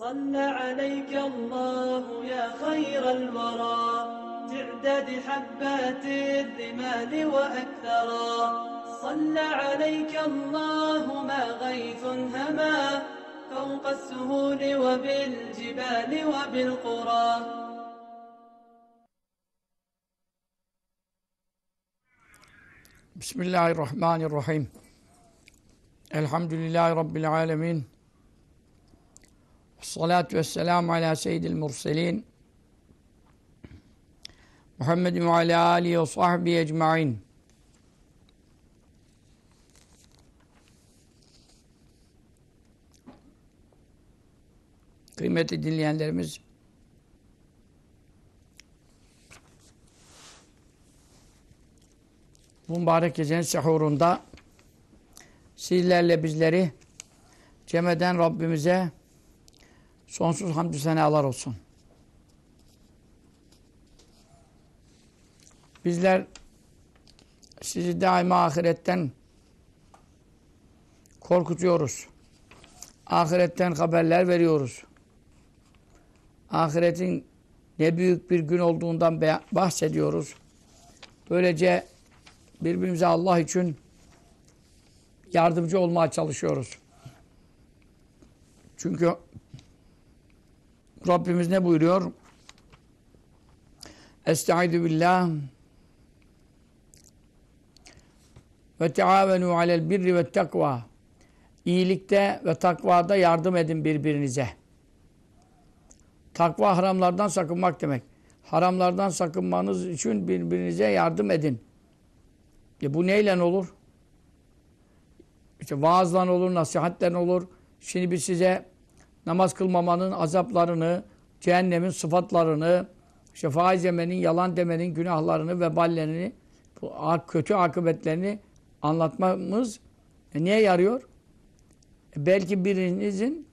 صلى عليك الله يا خير الورى تعداد حبات الرمال وأكثرا صلى عليك الله ما غيث هما فوق السهول وبالجبال وبالقرى Bismillahirrahmanirrahim. Elhamdülillahi Rabbil alemin. Salatu vesselamu ala seyyidil murselin. Muhammedin ve ala alihi ve sahbihi ecma'in. Kıymetli dinleyenlerimiz, bu mübarek gecenin sehurunda sizlerle bizleri cem eden Rabbimize sonsuz hamdü senalar olsun. Bizler sizi daima ahiretten korkutuyoruz. Ahiretten haberler veriyoruz. Ahiretin ne büyük bir gün olduğundan bahsediyoruz. Böylece birbirimize Allah için yardımcı olmaya çalışıyoruz. Çünkü Rabbimiz ne buyuruyor? Estaizu billah ve teavenu alel birri ve takva İyilikte ve takvada yardım edin birbirinize. Takva haramlardan sakınmak demek. Haramlardan sakınmanız için birbirinize yardım edin. E bu neyle olur? İşte vaazla olur, nasihatle olur. Şimdi biz size namaz kılmamanın azaplarını, cehennemin sıfatlarını, işte faiz yalan demenin günahlarını, veballerini, bu kötü akıbetlerini anlatmamız e niye yarıyor? E belki birinizin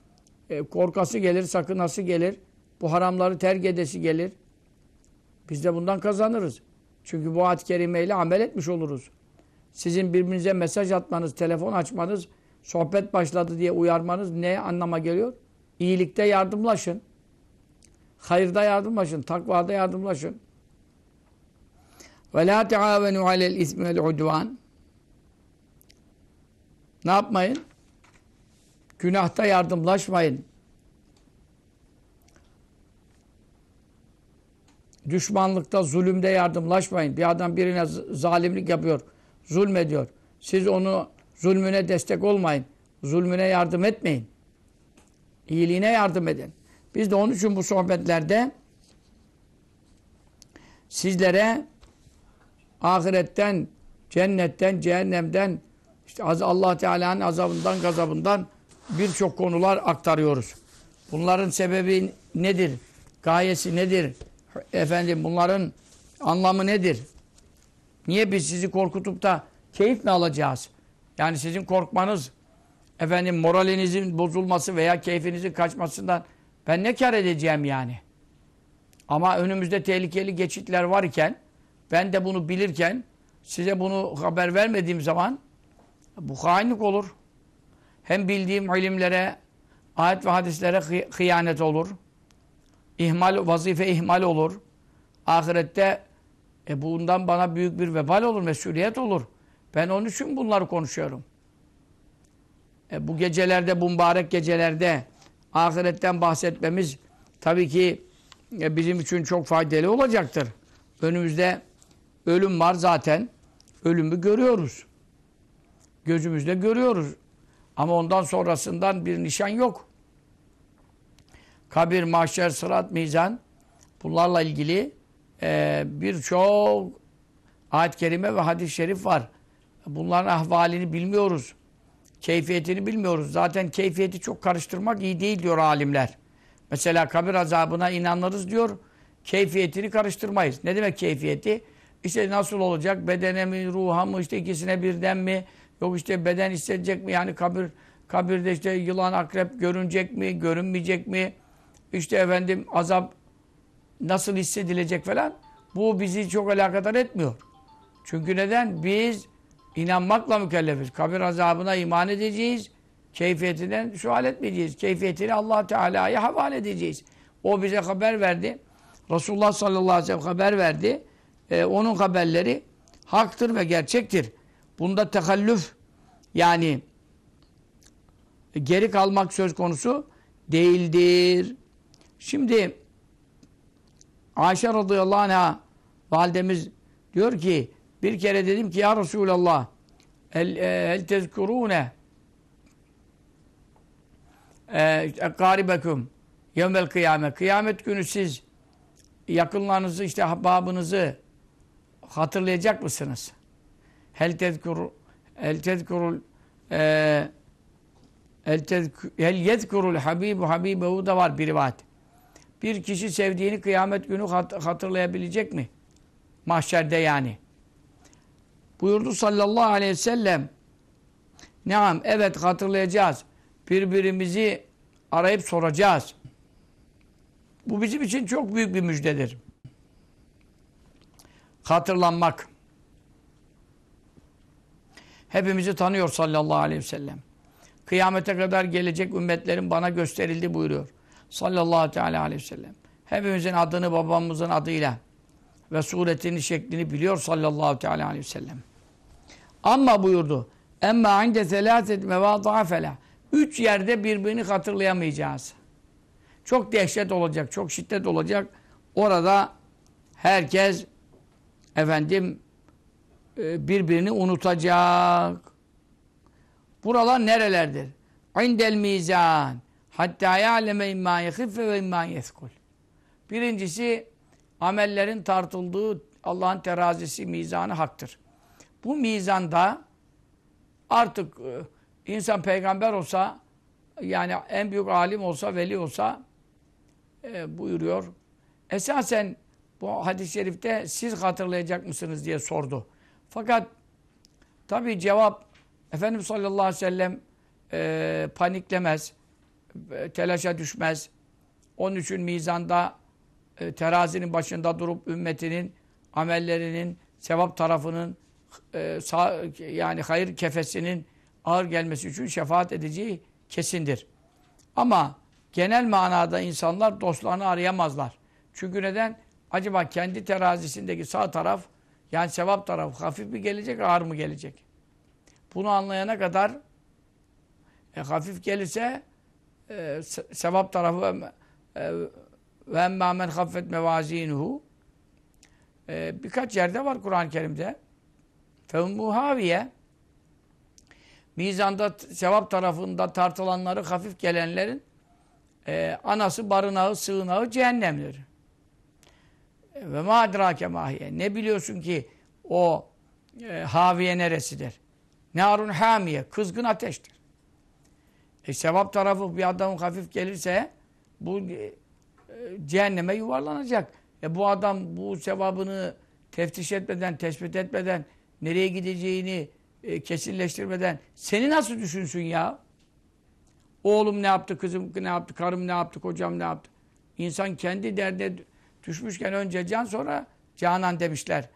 e, korkası gelir, sakınası gelir, bu haramları terk edesi gelir. Biz de bundan kazanırız. Çünkü bu ayet-i kerimeyle amel etmiş oluruz. Sizin birbirinize mesaj atmanız, telefon açmanız, sohbet başladı diye uyarmanız ne anlama geliyor? İyilikte yardımlaşın. Hayırda yardımlaşın. Takvada yardımlaşın. Ve la teavenu alel ismi vel udvan. Ne yapmayın? Günahta yardımlaşmayın. Düşmanlıkta, zulümde yardımlaşmayın. Bir adam birine zalimlik yapıyor, zulmediyor. Siz onu zulmüne destek olmayın. Zulmüne yardım etmeyin. İyiliğine yardım edin. Biz de onun için bu sohbetlerde sizlere ahiretten, cennetten, cehennemden, işte Allah Teala'nın azabından, gazabından birçok konular aktarıyoruz. Bunların sebebi nedir? Gayesi nedir? Efendim bunların anlamı nedir? Niye biz sizi korkutup da keyif mi alacağız? Yani sizin korkmanız, efendim moralinizin bozulması veya keyfinizin kaçmasından ben ne kar edeceğim yani? Ama önümüzde tehlikeli geçitler var iken, ben de bunu bilirken, size bunu haber vermediğim zaman bu hainlik olur. Hem bildiğim ilimlere, ayet ve hadislere hıyanet olur. İhmal, vazife ihmal olur. Ahirette e bundan bana büyük bir vebal olur, mesuliyet olur. Ben onun için bunları konuşuyorum. E bu gecelerde, bu mübarek gecelerde ahiretten bahsetmemiz tabii ki e, bizim için çok faydalı olacaktır. Önümüzde ölüm var zaten. Ölümü görüyoruz. Gözümüzde görüyoruz. Ama ondan sonrasından bir nişan yok. Kabir, mahşer, sırat, mizan bunlarla ilgili e, birçok ayet-i kerime ve hadis-i şerif var. Bunların ahvalini bilmiyoruz. Keyfiyetini bilmiyoruz. Zaten keyfiyeti çok karıştırmak iyi değil diyor alimler. Mesela kabir azabına inanırız diyor. Keyfiyetini karıştırmayız. Ne demek keyfiyeti? İşte nasıl olacak? Bedene mi, ruha mı, işte ikisine birden mi? Yok işte beden hissedecek mi? Yani kabir kabirde işte yılan, akrep görünecek mi, görünmeyecek mi? İşte efendim azap nasıl hissedilecek falan. Bu bizi çok alakadar etmiyor. Çünkü neden? Biz inanmakla mükellefiz. Kabir azabına iman edeceğiz. Keyfiyetinden sual etmeyeceğiz. Keyfiyetini allah Teala'ya havale edeceğiz. O bize haber verdi. Resulullah sallallahu aleyhi ve sellem haber verdi. Ee, onun haberleri haktır ve gerçektir. Bunda tekallüf yani geri kalmak söz konusu değildir. Şimdi Ayşe radıyallahu anh'a validemiz diyor ki bir kere dedim ki ya Resulallah el, e, el tezkurune garibekum yevmel kıyamet. Kıyamet günü siz yakınlarınızı işte ahbabınızı hatırlayacak mısınız? Hel tezkuru el tezkurul e, el, tezkur, el yezkurul habibu habibehu da var bir rivayet. Bir kişi sevdiğini kıyamet günü hatırlayabilecek mi? Mahşerde yani. Buyurdu sallallahu aleyhi ve sellem. Neam evet hatırlayacağız. Birbirimizi arayıp soracağız. Bu bizim için çok büyük bir müjdedir. Hatırlanmak. Hepimizi tanıyor sallallahu aleyhi ve sellem. Kıyamete kadar gelecek ümmetlerin bana gösterildi buyuruyor. Sallallahu teala aleyhi ve sellem. Hepimizin adını babamızın adıyla ve suretini, şeklini biliyor sallallahu teala aleyhi ve sellem. Ama buyurdu. Emma inde selâset mevâda'a felâ. Üç yerde birbirini hatırlayamayacağız. Çok dehşet olacak, çok şiddet olacak. Orada herkes efendim e, birbirini unutacak. Buralar nerelerdir? İndel mizan. Hatta ya'leme imma yehiffe ve imma yethkul. Birincisi amellerin tartıldığı Allah'ın terazisi, mizanı haktır. Bu mizanda artık e, insan peygamber olsa yani en büyük alim olsa, veli olsa e, buyuruyor. Esasen bu hadis-i şerifte siz hatırlayacak mısınız diye sordu. Fakat tabi cevap Efendimiz sallallahu aleyhi ve sellem e, paniklemez, e, telaşa düşmez. Onun için mizanda e, terazinin başında durup ümmetinin amellerinin sevap tarafının e, yani hayır kefesinin ağır gelmesi için şefaat edeceği kesindir. Ama genel manada insanlar dostlarını arayamazlar. Çünkü neden? Acaba kendi terazisindeki sağ taraf yani sevap tarafı hafif mi gelecek, ağır mı gelecek? Bunu anlayana kadar e, hafif gelirse e, sevap tarafı e, ve emmâ men haffet mevâzînuhu e, birkaç yerde var Kur'an-ı Kerim'de. Fevmû haviye mizanda sevap tarafında tartılanları hafif gelenlerin e, anası, barınağı, sığınağı cehennemdir. Ve ma adrake mahiye. Ne biliyorsun ki o e, haviye neresidir? Narun hamiye. Kızgın ateştir. E, sevap tarafı bir adamın hafif gelirse bu e, cehenneme yuvarlanacak. E, bu adam bu sevabını teftiş etmeden, tespit etmeden, nereye gideceğini e, kesinleştirmeden seni nasıl düşünsün ya? Oğlum ne yaptı, kızım ne yaptı, karım ne yaptı, kocam ne yaptı? İnsan kendi derde düşmüşken önce can sonra canan demişler.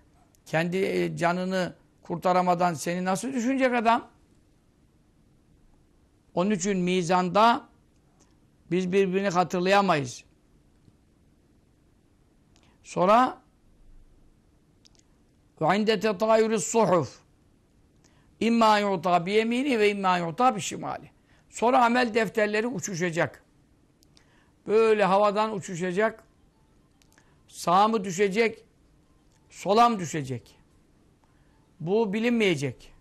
Kendi e, canını kurtaramadan seni nasıl düşünecek adam? Onun için mizanda biz birbirini hatırlayamayız. Sonra ve inde tetayürü's suhuf imma yu'ta bi yemini ve imma yu'ta şimali. Sonra amel defterleri uçuşacak. Böyle havadan uçuşacak. Sağa mı düşecek? Sola mı düşecek? Bu bilinmeyecek.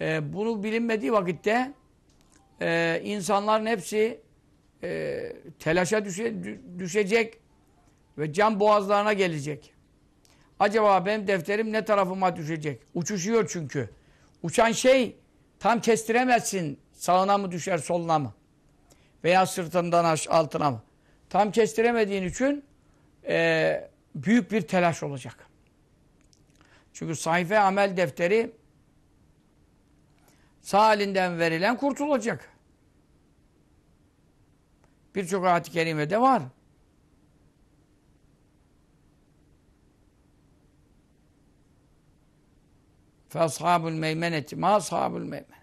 Ee, bunu bilinmediği vakitte e, insanların hepsi e, telaşa düşe, düşecek ve can boğazlarına gelecek. Acaba benim defterim ne tarafıma düşecek? Uçuşuyor çünkü. Uçan şey tam kestiremezsin. Sağına mı düşer, soluna mı? Veya sırtından altına mı? Tam kestiremediğin için e, büyük bir telaş olacak. Çünkü sayfa amel defteri sağ elinden verilen kurtulacak. Birçok ayet-i kerimede var. Fe ashabul meymeneti ma ashabul meymen.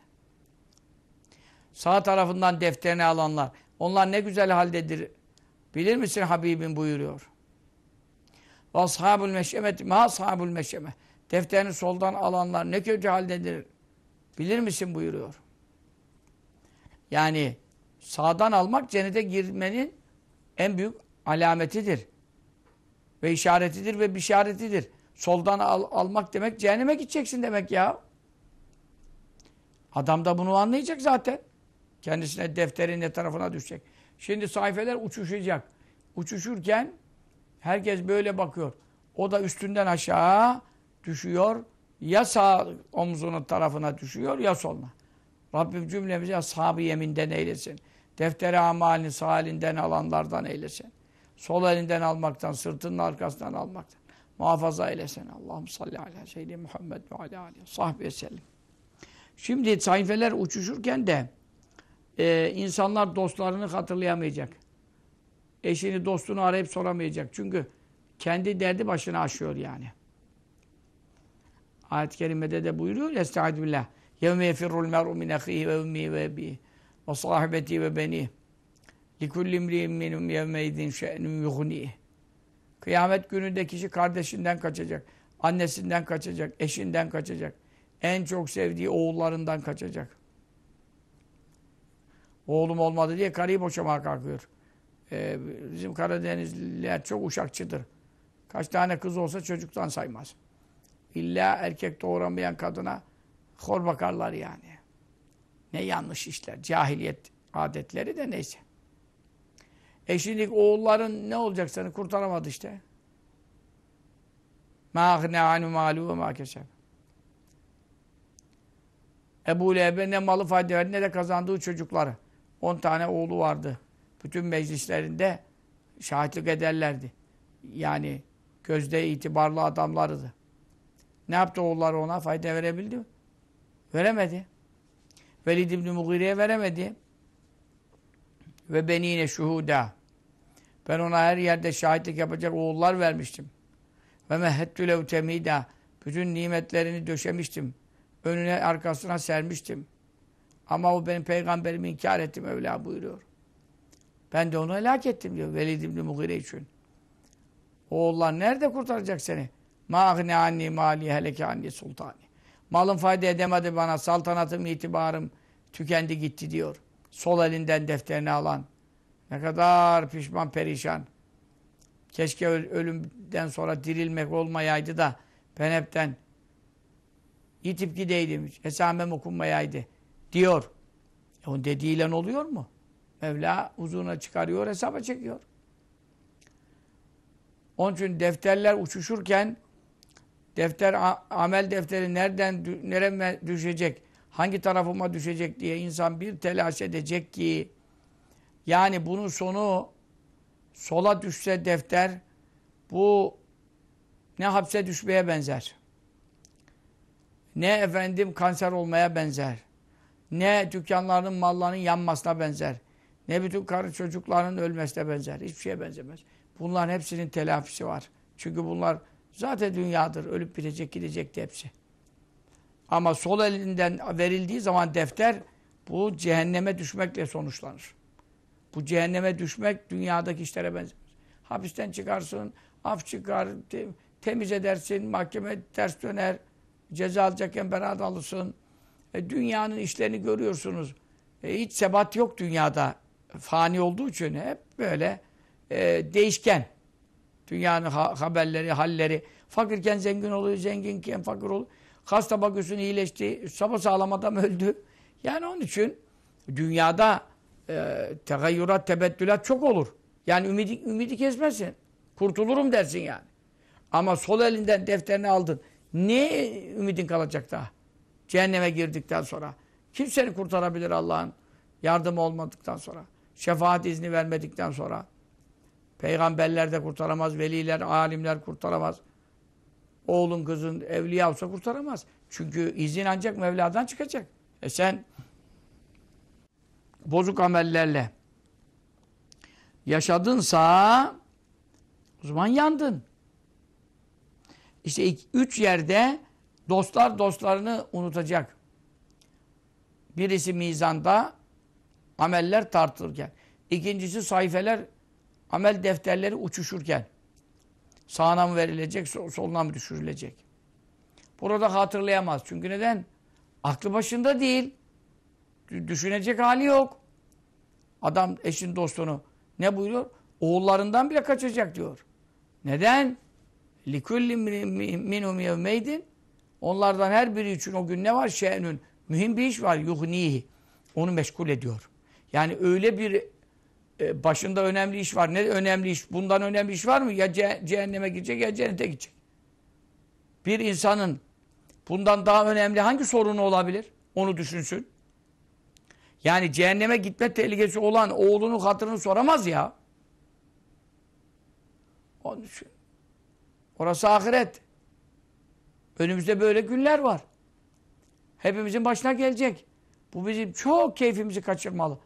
Sağ tarafından defterini alanlar. Onlar ne güzel haldedir. Bilir misin Habibim buyuruyor. Ve ashabul meşemet ma ashabul meşeme. Defterini soldan alanlar ne kötü haldedir. Bilir misin buyuruyor. Yani sağdan almak cennete girmenin en büyük alametidir. Ve işaretidir ve bişaretidir. Soldan al, almak demek cehenneme gideceksin demek ya. Adam da bunu anlayacak zaten. Kendisine defterin ne tarafına düşecek. Şimdi sayfeler uçuşacak. Uçuşurken herkes böyle bakıyor. O da üstünden aşağı düşüyor. Ya sağ omzunun tarafına düşüyor ya soluna. Rabbim cümlemizi ashab-ı yeminden eylesin. Defteri amalini sağ elinden alanlardan eylesin. Sol elinden almaktan, sırtının arkasından almaktan muhafaza eylesene. Allah'ım salli ala seyyidi Muhammed ve ala aleyhi sahbihi sellem. Şimdi sayfeler uçuşurken de e, insanlar dostlarını hatırlayamayacak. Eşini, dostunu arayıp soramayacak. Çünkü kendi derdi başına aşıyor yani. Ayet-i kerimede de buyuruyor. Estaizu billah. Yevme yefirrul mer'u min ahihi ve ummihi ve ebihi ve sahibeti ve beni. Likulli imri'in minum yevme idin şe'num. Kıyamet gününde kişi kardeşinden kaçacak, annesinden kaçacak, eşinden kaçacak. En çok sevdiği oğullarından kaçacak. Oğlum olmadı diye karıyı boşamaya kalkıyor. Ee, bizim Karadenizliler çok uşakçıdır. Kaç tane kız olsa çocuktan saymaz. İlla erkek doğuramayan kadına hor bakarlar yani. Ne yanlış işler. Cahiliyet adetleri de neyse. E şimdi oğulların ne olacak seni kurtaramadı işte. Mâhne anu malu ve mâkeşef. Ebu Leheb'e ne malı fayda verdi ne de kazandığı çocukları. On tane oğlu vardı. Bütün meclislerinde şahitlik ederlerdi. Yani gözde itibarlı adamlardı. Ne yaptı oğulları ona? Fayda verebildi mi? Veremedi. Velid İbni Mughire'ye veremedi. Ve benine şuhuda. Ben ona her yerde şahitlik yapacak oğullar vermiştim. Ve mehettü lev temida. Bütün nimetlerini döşemiştim. Önüne arkasına sermiştim. Ama o benim peygamberimi inkar etti Mevla buyuruyor. Ben de onu helak ettim diyor Velid İbni Mughire için. Oğullar nerede kurtaracak seni? Mâhne anni mali heleke anni sultani. Malın fayda edemedi bana, saltanatım, itibarım tükendi gitti diyor. Sol elinden defterini alan. Ne kadar pişman, perişan. Keşke ölümden sonra dirilmek olmayaydı da ben hepten yitip gideydim. Esamem okunmayaydı diyor. E onun dediğiyle oluyor mu? Mevla uzuna çıkarıyor, hesaba çekiyor. Onun için defterler uçuşurken defter, amel defteri nereden, nereme düşecek, hangi tarafıma düşecek diye insan bir telaş edecek ki yani bunun sonu sola düşse defter bu ne hapse düşmeye benzer. Ne efendim kanser olmaya benzer. Ne dükkanların mallarının yanmasına benzer. Ne bütün karı çocukların ölmesine benzer. Hiçbir şeye benzemez. Bunların hepsinin telafisi var. Çünkü bunlar zaten dünyadır. Ölüp bitecek gidecekti hepsi. Ama sol elinden verildiği zaman defter bu cehenneme düşmekle sonuçlanır. Bu cehenneme düşmek dünyadaki işlere benzemez. Hapisten çıkarsın, af çıkar, te temiz edersin, mahkeme ters döner, ceza alacakken beraat alırsın. E, dünyanın işlerini görüyorsunuz. E, hiç sebat yok dünyada. Fani olduğu için hep böyle e, değişken. Dünyanın ha haberleri, halleri. Fakirken zengin oluyor, zenginken fakir oluyor. Hasta bakıyorsun iyileşti, sabah sağlam adam öldü. Yani onun için dünyada e, tegayyurat, tebettülat çok olur. Yani ümidi, ümidi kesmezsin. Kurtulurum dersin yani. Ama sol elinden defterini aldın. Ne ümidin kalacak daha? Cehenneme girdikten sonra. Kim seni kurtarabilir Allah'ın yardımı olmadıktan sonra? Şefaat izni vermedikten sonra. Peygamberler de kurtaramaz, veliler, alimler kurtaramaz. Oğlun, kızın evliya olsa kurtaramaz. Çünkü izin ancak Mevla'dan çıkacak. E sen bozuk amellerle yaşadınsa o zaman yandın. İşte üç yerde dostlar dostlarını unutacak. Birisi mizanda, ameller tartılırken. İkincisi sayfeler, amel defterleri uçuşurken. Sağına mı verilecek, soluna mı düşürülecek? Burada hatırlayamaz. Çünkü neden? Aklı başında değil. Düşünecek hali yok. Adam eşin dostunu ne buyuruyor? Oğullarından bile kaçacak diyor. Neden? لِكُلِّ مِنْهُمْ يَوْمَيْدٍ Onlardan her biri için o gün ne var? Şe'nün. Mühim bir iş var. yuhnihi. Onu meşgul ediyor. Yani öyle bir e, başında önemli iş var. Ne önemli iş? Bundan önemli iş var mı? Ya ce cehenneme gidecek ya cennete gidecek. Bir insanın bundan daha önemli hangi sorunu olabilir? Onu düşünsün. Yani cehenneme gitme tehlikesi olan oğlunun hatırını soramaz ya. Onun için. Orası ahiret. Önümüzde böyle günler var. Hepimizin başına gelecek. Bu bizim çok keyfimizi kaçırmalı.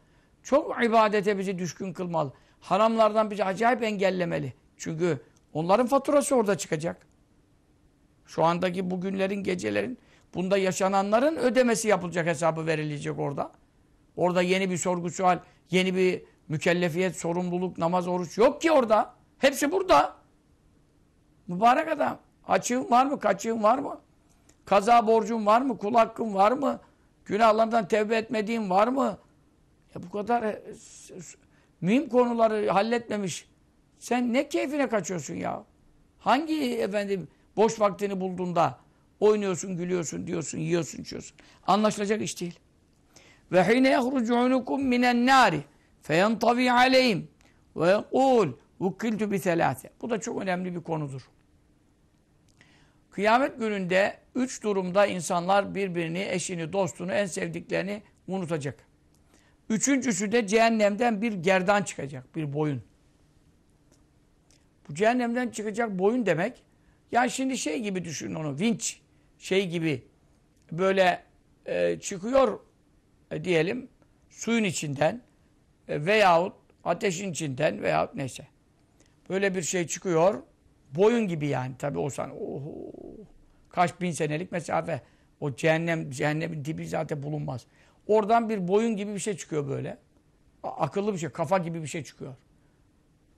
Çok ibadete bizi düşkün kılmalı. Haramlardan bizi acayip engellemeli. Çünkü onların faturası orada çıkacak. Şu andaki bugünlerin, gecelerin, bunda yaşananların ödemesi yapılacak, hesabı verilecek orada. Orada yeni bir sorgu sual, yeni bir mükellefiyet, sorumluluk, namaz, oruç yok ki orada. Hepsi burada. Mübarek adam. Açığın var mı? Kaçığın var mı? Kaza borcun var mı? Kul hakkın var mı? Günahlardan tevbe etmediğin var mı? Ya bu kadar e, mühim konuları halletmemiş. Sen ne keyfine kaçıyorsun ya? Hangi efendim boş vaktini bulduğunda oynuyorsun, gülüyorsun, diyorsun, yiyorsun, içiyorsun. Anlaşılacak iş değil. Ve hine yahrucu unukum minen nari feyantavi aleyhim ve yekul vukkiltu bi selase. Bu da çok önemli bir konudur. Kıyamet gününde üç durumda insanlar birbirini, eşini, dostunu, en sevdiklerini unutacak. Üçüncüsü de cehennemden bir gerdan çıkacak, bir boyun. Bu cehennemden çıkacak boyun demek, yani şimdi şey gibi düşünün onu, vinç şey gibi böyle e, çıkıyor e, diyelim suyun içinden e, veyahut ateşin içinden veyahut neyse. Böyle bir şey çıkıyor. Boyun gibi yani tabi olsan oho, kaç bin senelik mesafe. O cehennem, cehennemin dibi zaten bulunmaz. Oradan bir boyun gibi bir şey çıkıyor böyle. Akıllı bir şey, kafa gibi bir şey çıkıyor.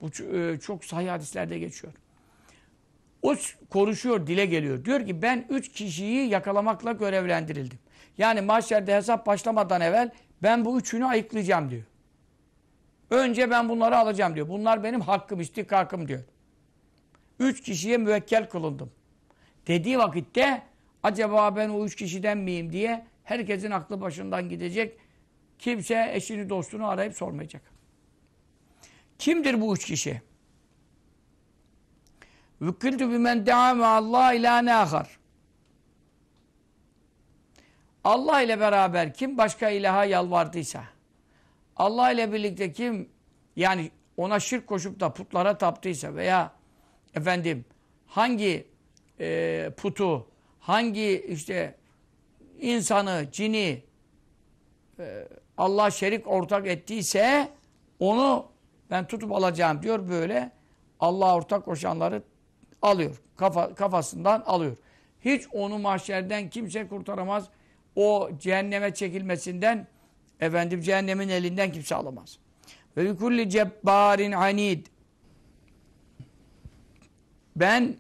Bu e, çok sahih hadislerde geçiyor. O konuşuyor, dile geliyor. Diyor ki ben üç kişiyi yakalamakla görevlendirildim. Yani mahşerde hesap başlamadan evvel ben bu üçünü ayıklayacağım diyor. Önce ben bunları alacağım diyor. Bunlar benim hakkım, istikakım diyor. Üç kişiye müvekkel kılındım. Dediği vakitte acaba ben o üç kişiden miyim diye herkesin aklı başından gidecek. Kimse eşini dostunu arayıp sormayacak. Kimdir bu üç kişi? Vükkiltü bimen deame Allah ila nâhar. Allah ile beraber kim başka ilaha yalvardıysa, Allah ile birlikte kim yani ona şirk koşup da putlara taptıysa veya efendim hangi e, putu, hangi işte insanı, cini e, Allah şerik ortak ettiyse onu ben tutup alacağım diyor böyle Allah ortak koşanları alıyor. Kafa, kafasından alıyor. Hiç onu mahşerden kimse kurtaramaz. O cehenneme çekilmesinden efendim cehennemin elinden kimse alamaz. Ve kulli cebbarin anid ben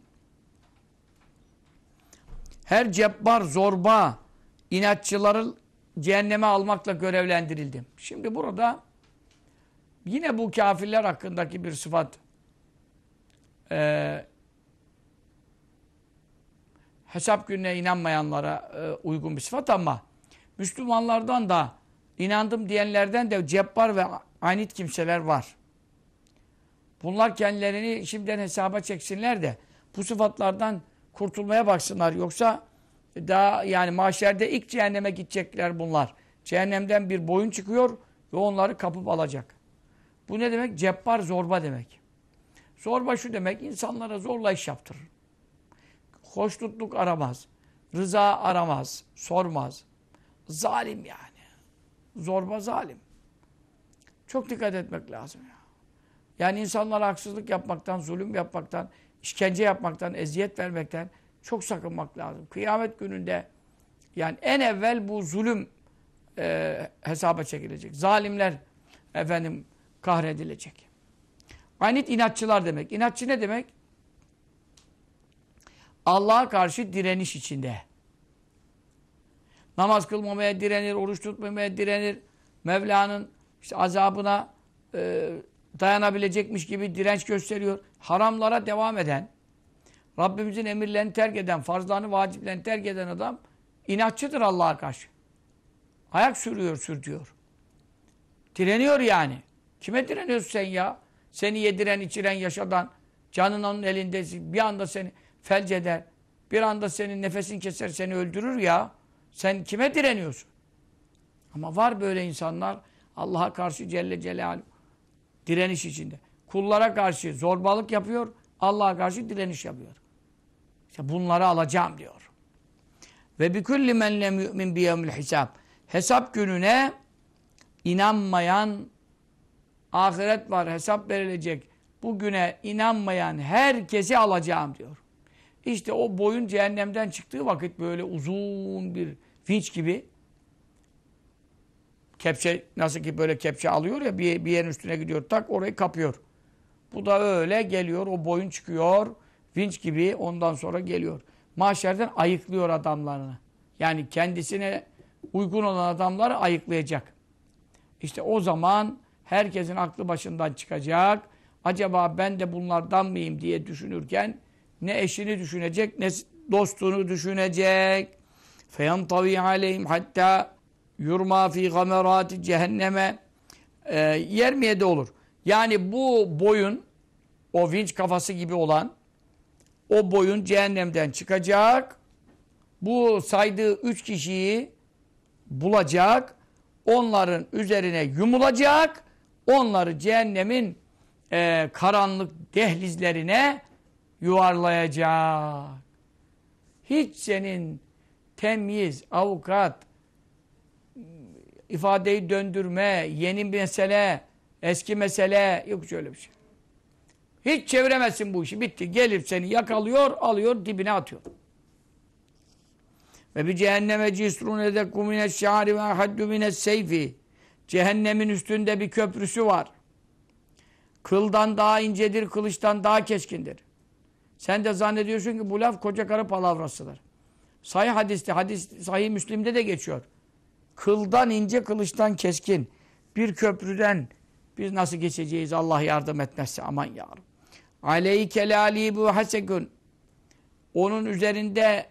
her cebbar, zorba, inatçıları cehenneme almakla görevlendirildim. Şimdi burada yine bu kafirler hakkındaki bir sıfat e, hesap gününe inanmayanlara e, uygun bir sıfat ama Müslümanlardan da inandım diyenlerden de cebbar ve anit kimseler var. Bunlar kendilerini şimdiden hesaba çeksinler de bu sıfatlardan kurtulmaya baksınlar. Yoksa daha yani mahşerde ilk cehenneme gidecekler bunlar. Cehennemden bir boyun çıkıyor ve onları kapıp alacak. Bu ne demek? Cebbar zorba demek. Zorba şu demek, insanlara zorla iş yaptırır. Hoşnutluk aramaz. Rıza aramaz, sormaz. Zalim yani. Zorba zalim. Çok dikkat etmek lazım ya. Yani insanlara haksızlık yapmaktan, zulüm yapmaktan, işkence yapmaktan, eziyet vermekten çok sakınmak lazım. Kıyamet gününde yani en evvel bu zulüm e, hesaba çekilecek. Zalimler efendim kahredilecek. Anit inatçılar demek. İnatçı ne demek? Allah'a karşı direniş içinde. Namaz kılmamaya direnir, oruç tutmamaya direnir. Mevla'nın işte azabına e, dayanabilecekmiş gibi direnç gösteriyor. Haramlara devam eden, Rabbimizin emirlerini terk eden, farzlarını, vaciplerini terk eden adam inatçıdır Allah'a karşı. Ayak sürüyor, sürtüyor. Direniyor yani. Kime direniyorsun sen ya? Seni yediren, içiren, yaşadan, canın onun elinde bir anda seni felç eder. Bir anda senin nefesin keser, seni öldürür ya. Sen kime direniyorsun? Ama var böyle insanlar Allah'a karşı Celle Celaluhu direniş içinde. Kullara karşı zorbalık yapıyor, Allah'a karşı direniş yapıyor. İşte bunları alacağım diyor. Ve bi kulli men lem yu'min bi yevmil. Hesap gününe inanmayan ahiret var, hesap verilecek. Bugüne inanmayan herkesi alacağım diyor. İşte o boyun cehennemden çıktığı vakit böyle uzun bir vinç gibi kepçe nasıl ki böyle kepçe alıyor ya bir, bir yerin üstüne gidiyor tak orayı kapıyor. Bu da öyle geliyor o boyun çıkıyor vinç gibi ondan sonra geliyor. Mahşerden ayıklıyor adamlarını. Yani kendisine uygun olan adamları ayıklayacak. İşte o zaman herkesin aklı başından çıkacak. Acaba ben de bunlardan mıyım diye düşünürken ne eşini düşünecek ne dostunu düşünecek. Feyantavi aleyhim hatta yurma fi gamerati cehenneme e, yermeye de olur. Yani bu boyun o vinç kafası gibi olan o boyun cehennemden çıkacak. Bu saydığı üç kişiyi bulacak. Onların üzerine yumulacak. Onları cehennemin e, karanlık dehlizlerine yuvarlayacak. Hiç senin temyiz, avukat, ifadeyi döndürme, yeni mesele, eski mesele yok şöyle bir şey. Hiç çeviremezsin bu işi. Bitti. Gelip seni yakalıyor, alıyor, dibine atıyor. Ve bir cehenneme cisrun edekku mineşşâri ve haddu mineşseyfi. Cehennemin üstünde bir köprüsü var. Kıldan daha incedir, kılıçtan daha keskindir. Sen de zannediyorsun ki bu laf koca karı palavrasıdır. Sahih hadiste, hadis sahih Müslim'de de geçiyor. Kıldan ince, kılıçtan keskin. Bir köprüden biz nasıl geçeceğiz Allah yardım etmezse aman yavrum. Aleyke lâli bu hasekun. Onun üzerinde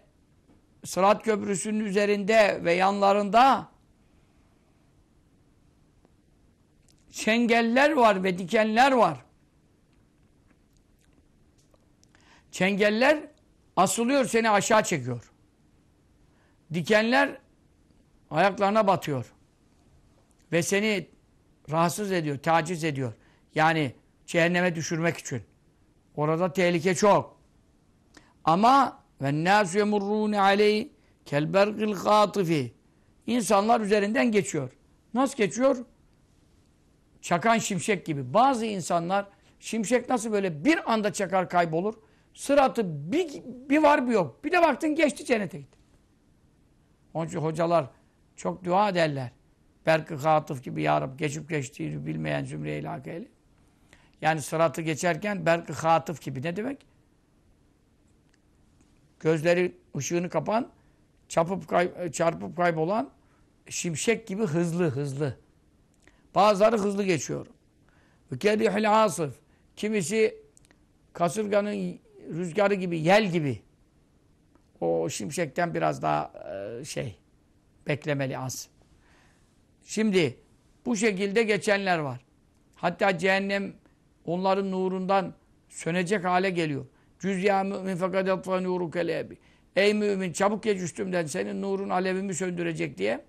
Sırat Köprüsü'nün üzerinde ve yanlarında çengeller var ve dikenler var. Çengeller asılıyor seni aşağı çekiyor. Dikenler ayaklarına batıyor. Ve seni rahatsız ediyor, taciz ediyor. Yani cehenneme düşürmek için. Orada tehlike çok. Ama ve nâsü yemurrûne aleyh kelbergil gâtifi. İnsanlar üzerinden geçiyor. Nasıl geçiyor? Çakan şimşek gibi. Bazı insanlar şimşek nasıl böyle bir anda çakar kaybolur. Sıratı bir, bir var bir yok. Bir de baktın geçti cennete gitti. Onun için hocalar çok dua ederler. Berk-ı Hatıf gibi ya geçip geçtiğini bilmeyen zümre ilâkeyle. Yani sıratı geçerken Berk-ı Hatıf gibi. Ne demek? Gözleri ışığını kapan, çarpıp, kay çarpıp kaybolan şimşek gibi hızlı hızlı. Bazıları hızlı geçiyor. Kerihil asıf. Kimisi kasırganın rüzgarı gibi, yel gibi. O şimşekten biraz daha e, şey beklemeli az. Şimdi bu şekilde geçenler var. Hatta cehennem onların nurundan sönecek hale geliyor. Cüz ya mümin fakat yatfa nuru kelebi. Ey mümin çabuk geç üstümden senin nurun alevimi söndürecek diye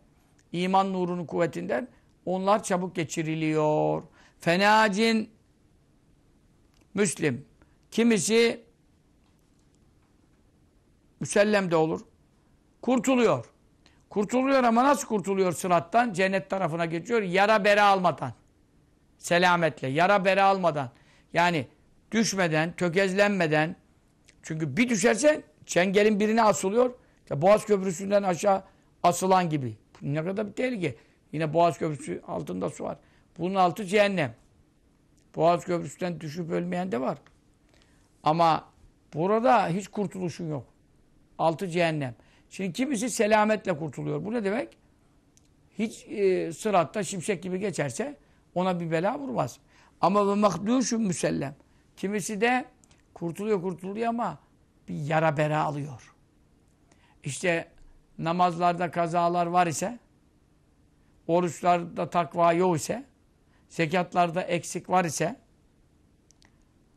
iman nurunun kuvvetinden onlar çabuk geçiriliyor. Fenacin Müslim. Kimisi müsellem de olur. Kurtuluyor. Kurtuluyor ama nasıl kurtuluyor sırattan? Cennet tarafına geçiyor. Yara bere almadan. Selametle. Yara bere almadan. Yani düşmeden, tökezlenmeden. Çünkü bir düşerse çengelin birine asılıyor. İşte Boğaz Köprüsü'nden aşağı asılan gibi. Ne kadar bir tehlike. Yine Boğaz Köprüsü altında su var. Bunun altı cehennem. Boğaz Köprüsü'nden düşüp ölmeyen de var. Ama burada hiç kurtuluşun yok. Altı cehennem. Şimdi kimisi selametle kurtuluyor. Bu ne demek? Hiç e, sıratta şimşek gibi geçerse ona bir bela vurmaz. Ama ve mahduşun müsellem. Kimisi de kurtuluyor kurtuluyor ama bir yara bera alıyor. İşte namazlarda kazalar var ise, oruçlarda takva yok ise, zekatlarda eksik var ise,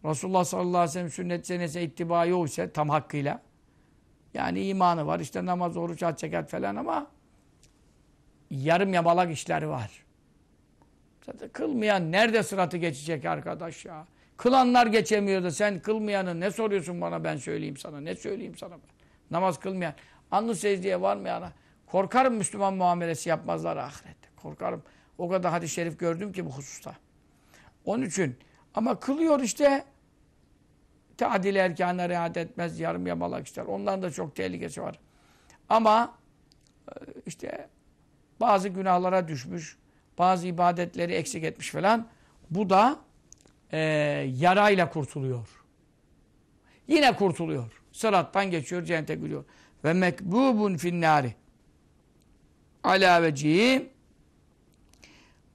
Resulullah sallallahu aleyhi ve sellem sünnet senesi ittiba yok ise tam hakkıyla, yani imanı var, işte namaz, oruç, hac, zekat falan ama yarım yamalak işleri var. Zaten kılmayan nerede sıratı geçecek arkadaş ya? Kılanlar geçemiyor da sen kılmayanı ne soruyorsun bana ben söyleyeyim sana. Ne söyleyeyim sana ben? Namaz kılmayan, anlı secdeye varmayana korkarım Müslüman muamelesi yapmazlar ahirette. Korkarım. O kadar hadis-i şerif gördüm ki bu hususta. Onun için ama kılıyor işte tadil erkanına riayet etmez, yarım yamalak işler. Onların da çok tehlikesi var. Ama e, işte bazı günahlara düşmüş, bazı ibadetleri eksik etmiş falan. Bu da e, yarayla kurtuluyor. Yine kurtuluyor. Sırattan geçiyor, cennete giriyor. Ve mekbubun finnari. Ala vecihi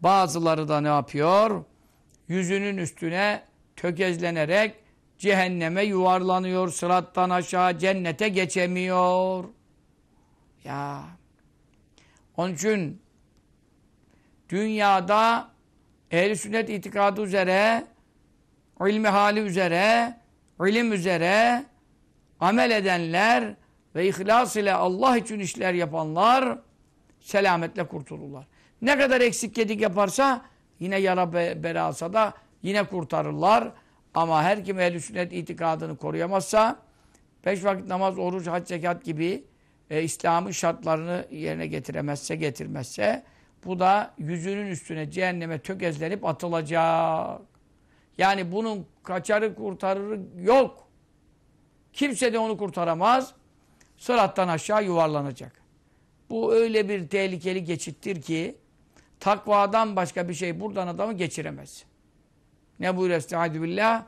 bazıları da ne yapıyor? Yüzünün üstüne tökezlenerek cehenneme yuvarlanıyor. Sırattan aşağı cennete geçemiyor. Ya. Onun için dünyada ehl sünnet itikadı üzere ilmi hali üzere ilim üzere amel edenler ve ihlas ile Allah için işler yapanlar selametle kurtulurlar. Ne kadar eksik gedik yaparsa yine yara be bela alsa da yine kurtarırlar. Ama her kim ehl sünnet itikadını koruyamazsa beş vakit namaz, oruç, hac, zekat gibi e, İslam'ın şartlarını yerine getiremezse, getirmezse bu da yüzünün üstüne cehenneme tökezlenip atılacak. Yani bunun kaçarı kurtarırı yok. Kimse de onu kurtaramaz. Sırattan aşağı yuvarlanacak. Bu öyle bir tehlikeli geçittir ki takvadan başka bir şey buradan adamı geçiremez. Ne buyuruyor Estaizu billah?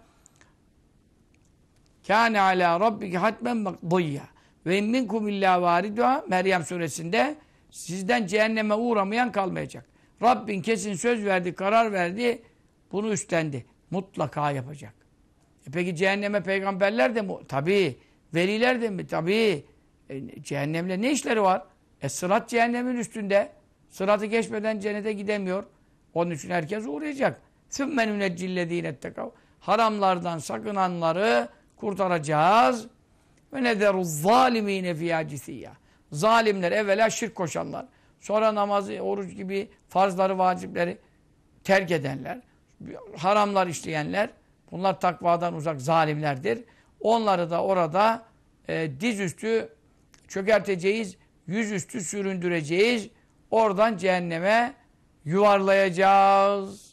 Kâne alâ rabbike hatmen makdiyya ve minkum illâ vâridûhâ Meryem suresinde sizden cehenneme uğramayan kalmayacak. Rabbin kesin söz verdi, karar verdi, bunu üstlendi. Mutlaka yapacak. E peki cehenneme peygamberler de mi? Tabii. Veliler de mi? Tabii. E, cehennemle ne işleri var? E sırat cehennemin üstünde. Sıratı geçmeden cennete gidemiyor. Onun için herkes uğrayacak. ثُمَّ نُنَجِّ الَّذ۪ينَ اتَّقَوْا Haramlardan sakınanları kurtaracağız. Ve nederu zalimine fiyâ cisiyya. Zalimler evvela şirk koşanlar. Sonra namazı, oruç gibi farzları, vacipleri terk edenler. Haramlar işleyenler. Bunlar takvadan uzak zalimlerdir. Onları da orada e, dizüstü çökerteceğiz, yüzüstü süründüreceğiz. Oradan cehenneme yuvarlayacağız.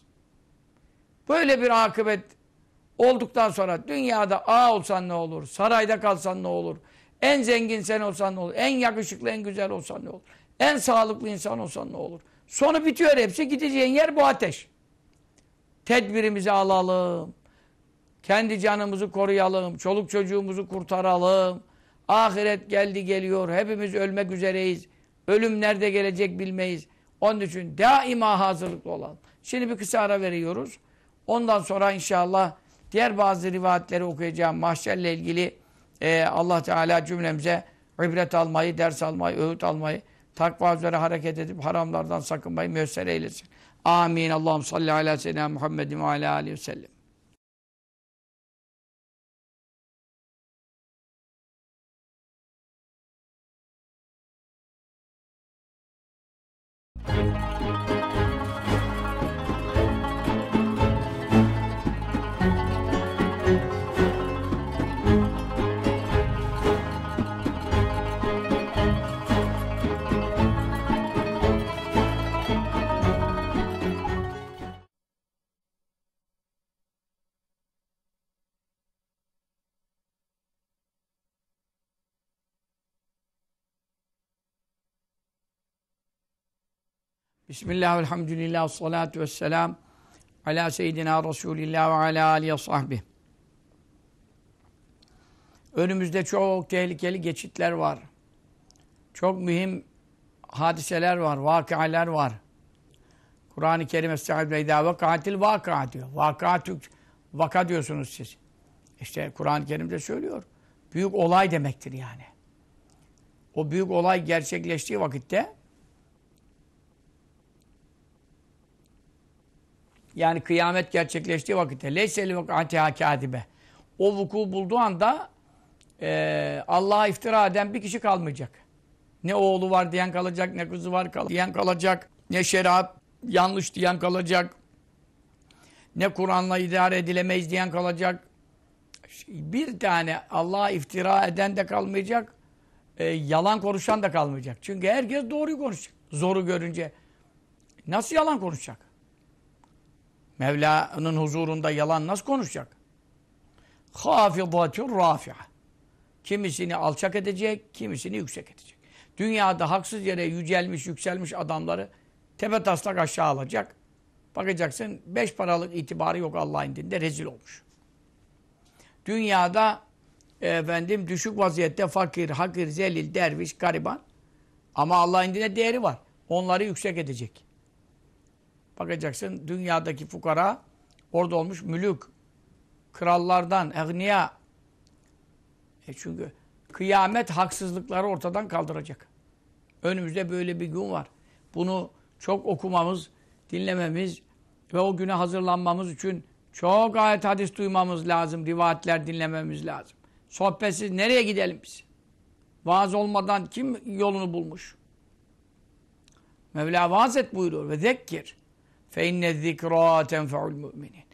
Böyle bir akıbet olduktan sonra dünyada A olsan ne olur, sarayda kalsan ne olur, en zengin sen olsan ne olur, en yakışıklı, en güzel olsan ne olur, en sağlıklı insan olsan ne olur. Sonu bitiyor hepsi, gideceğin yer bu ateş. Tedbirimizi alalım. Kendi canımızı koruyalım. Çoluk çocuğumuzu kurtaralım. Ahiret geldi geliyor. Hepimiz ölmek üzereyiz. Ölüm nerede gelecek bilmeyiz. Onun için daima hazırlıklı olalım. Şimdi bir kısa ara veriyoruz. Ondan sonra inşallah diğer bazı rivayetleri okuyacağım. Mahşerle ilgili e, Allah Teala cümlemize ibret almayı, ders almayı, öğüt almayı, takva üzere hareket edip haramlardan sakınmayı müesser eylesin. Amin. Allahum salli ala seyyidina Muhammedin ve ala aleyhi ve sellem. Bismillah, elhamdülillah, salatu vesselam ala seyyidina Resulillah ve ala alihi ve sahbihi. Önümüzde çok tehlikeli geçitler var. Çok mühim hadiseler var, vakıalar var. Kur'an-ı Kerim Estaizu idâ vakaatil vaka diyor. Vaka, vaka diyorsunuz siz. İşte Kur'an-ı Kerim'de söylüyor. Büyük olay demektir yani. O büyük olay gerçekleştiği vakitte yani kıyamet gerçekleştiği vakitte leyseli vakatiha kâdibe o vuku bulduğu anda e, Allah'a iftira eden bir kişi kalmayacak. Ne oğlu var diyen kalacak, ne kızı var kal diyen kalacak, ne şeriat yanlış diyen kalacak, ne Kur'an'la idare edilemeyiz diyen kalacak. Bir tane Allah'a iftira eden de kalmayacak, e, yalan konuşan da kalmayacak. Çünkü herkes doğruyu konuşacak. Zoru görünce nasıl yalan konuşacak? Mevla'nın huzurunda yalan nasıl konuşacak? Hafizatur rafi'a. Kimisini alçak edecek, kimisini yüksek edecek. Dünyada haksız yere yücelmiş, yükselmiş adamları tepe taslak aşağı alacak. Bakacaksın beş paralık itibarı yok Allah'ın dinde rezil olmuş. Dünyada efendim düşük vaziyette fakir, hakir, zelil, derviş, gariban ama Allah'ın dine değeri var. Onları yüksek edecek. Bakacaksın dünyadaki fukara orada olmuş mülük, krallardan, egniya. E çünkü kıyamet haksızlıkları ortadan kaldıracak. Önümüzde böyle bir gün var. Bunu çok okumamız, dinlememiz ve o güne hazırlanmamız için çok ayet hadis duymamız lazım, rivayetler dinlememiz lazım. Sohbetsiz nereye gidelim biz? Vaaz olmadan kim yolunu bulmuş? Mevla vaaz et buyuruyor ve zekkir. İnne zikra tenfe'ul müminin.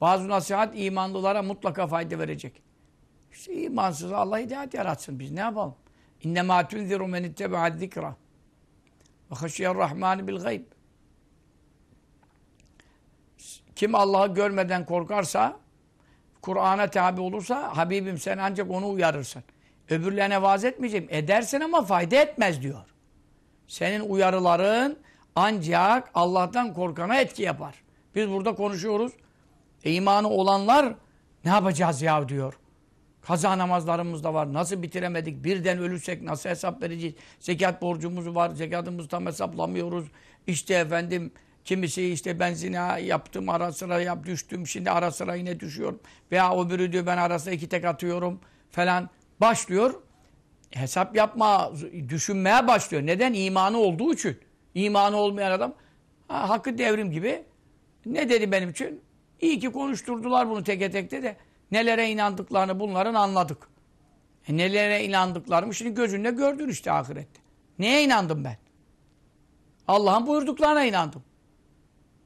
Bazı nasihat imanlılara mutlaka fayda verecek. İşte imansız Allah hidayet yaratsın. Biz ne yapalım? Men ittebe'ad zikra. Ve haşiyer rahmani bil gayb. Kim Allah'ı görmeden korkarsa, Kur'an'a tabi olursa, Habibim sen ancak onu uyarırsın. Öbürlerine vaaz etmeyeceğim. Edersin ama fayda etmez diyor. Senin uyarıların ancak Allah'tan korkana etki yapar. Biz burada konuşuyoruz. E, imanı olanlar ne yapacağız ya diyor. Kaza namazlarımız da var. Nasıl bitiremedik? Birden ölürsek nasıl hesap vereceğiz? Zekat borcumuz var. Zekatımızı tam hesaplamıyoruz. İşte efendim kimisi işte ben zina yaptım ara sıra yap düştüm. Şimdi ara sıra yine düşüyorum. Veya biri diyor ben arasında iki tek atıyorum falan. Başlıyor. Hesap yapma, düşünmeye başlıyor. Neden? İmanı olduğu için. İmanı olmayan adam ha, hakkı devrim gibi. Ne dedi benim için? İyi ki konuşturdular bunu teke tekte de. Nelere inandıklarını bunların anladık. E nelere inandıklarımı şimdi gözünle gördün işte ahirette. Neye inandım ben? Allah'ın buyurduklarına inandım.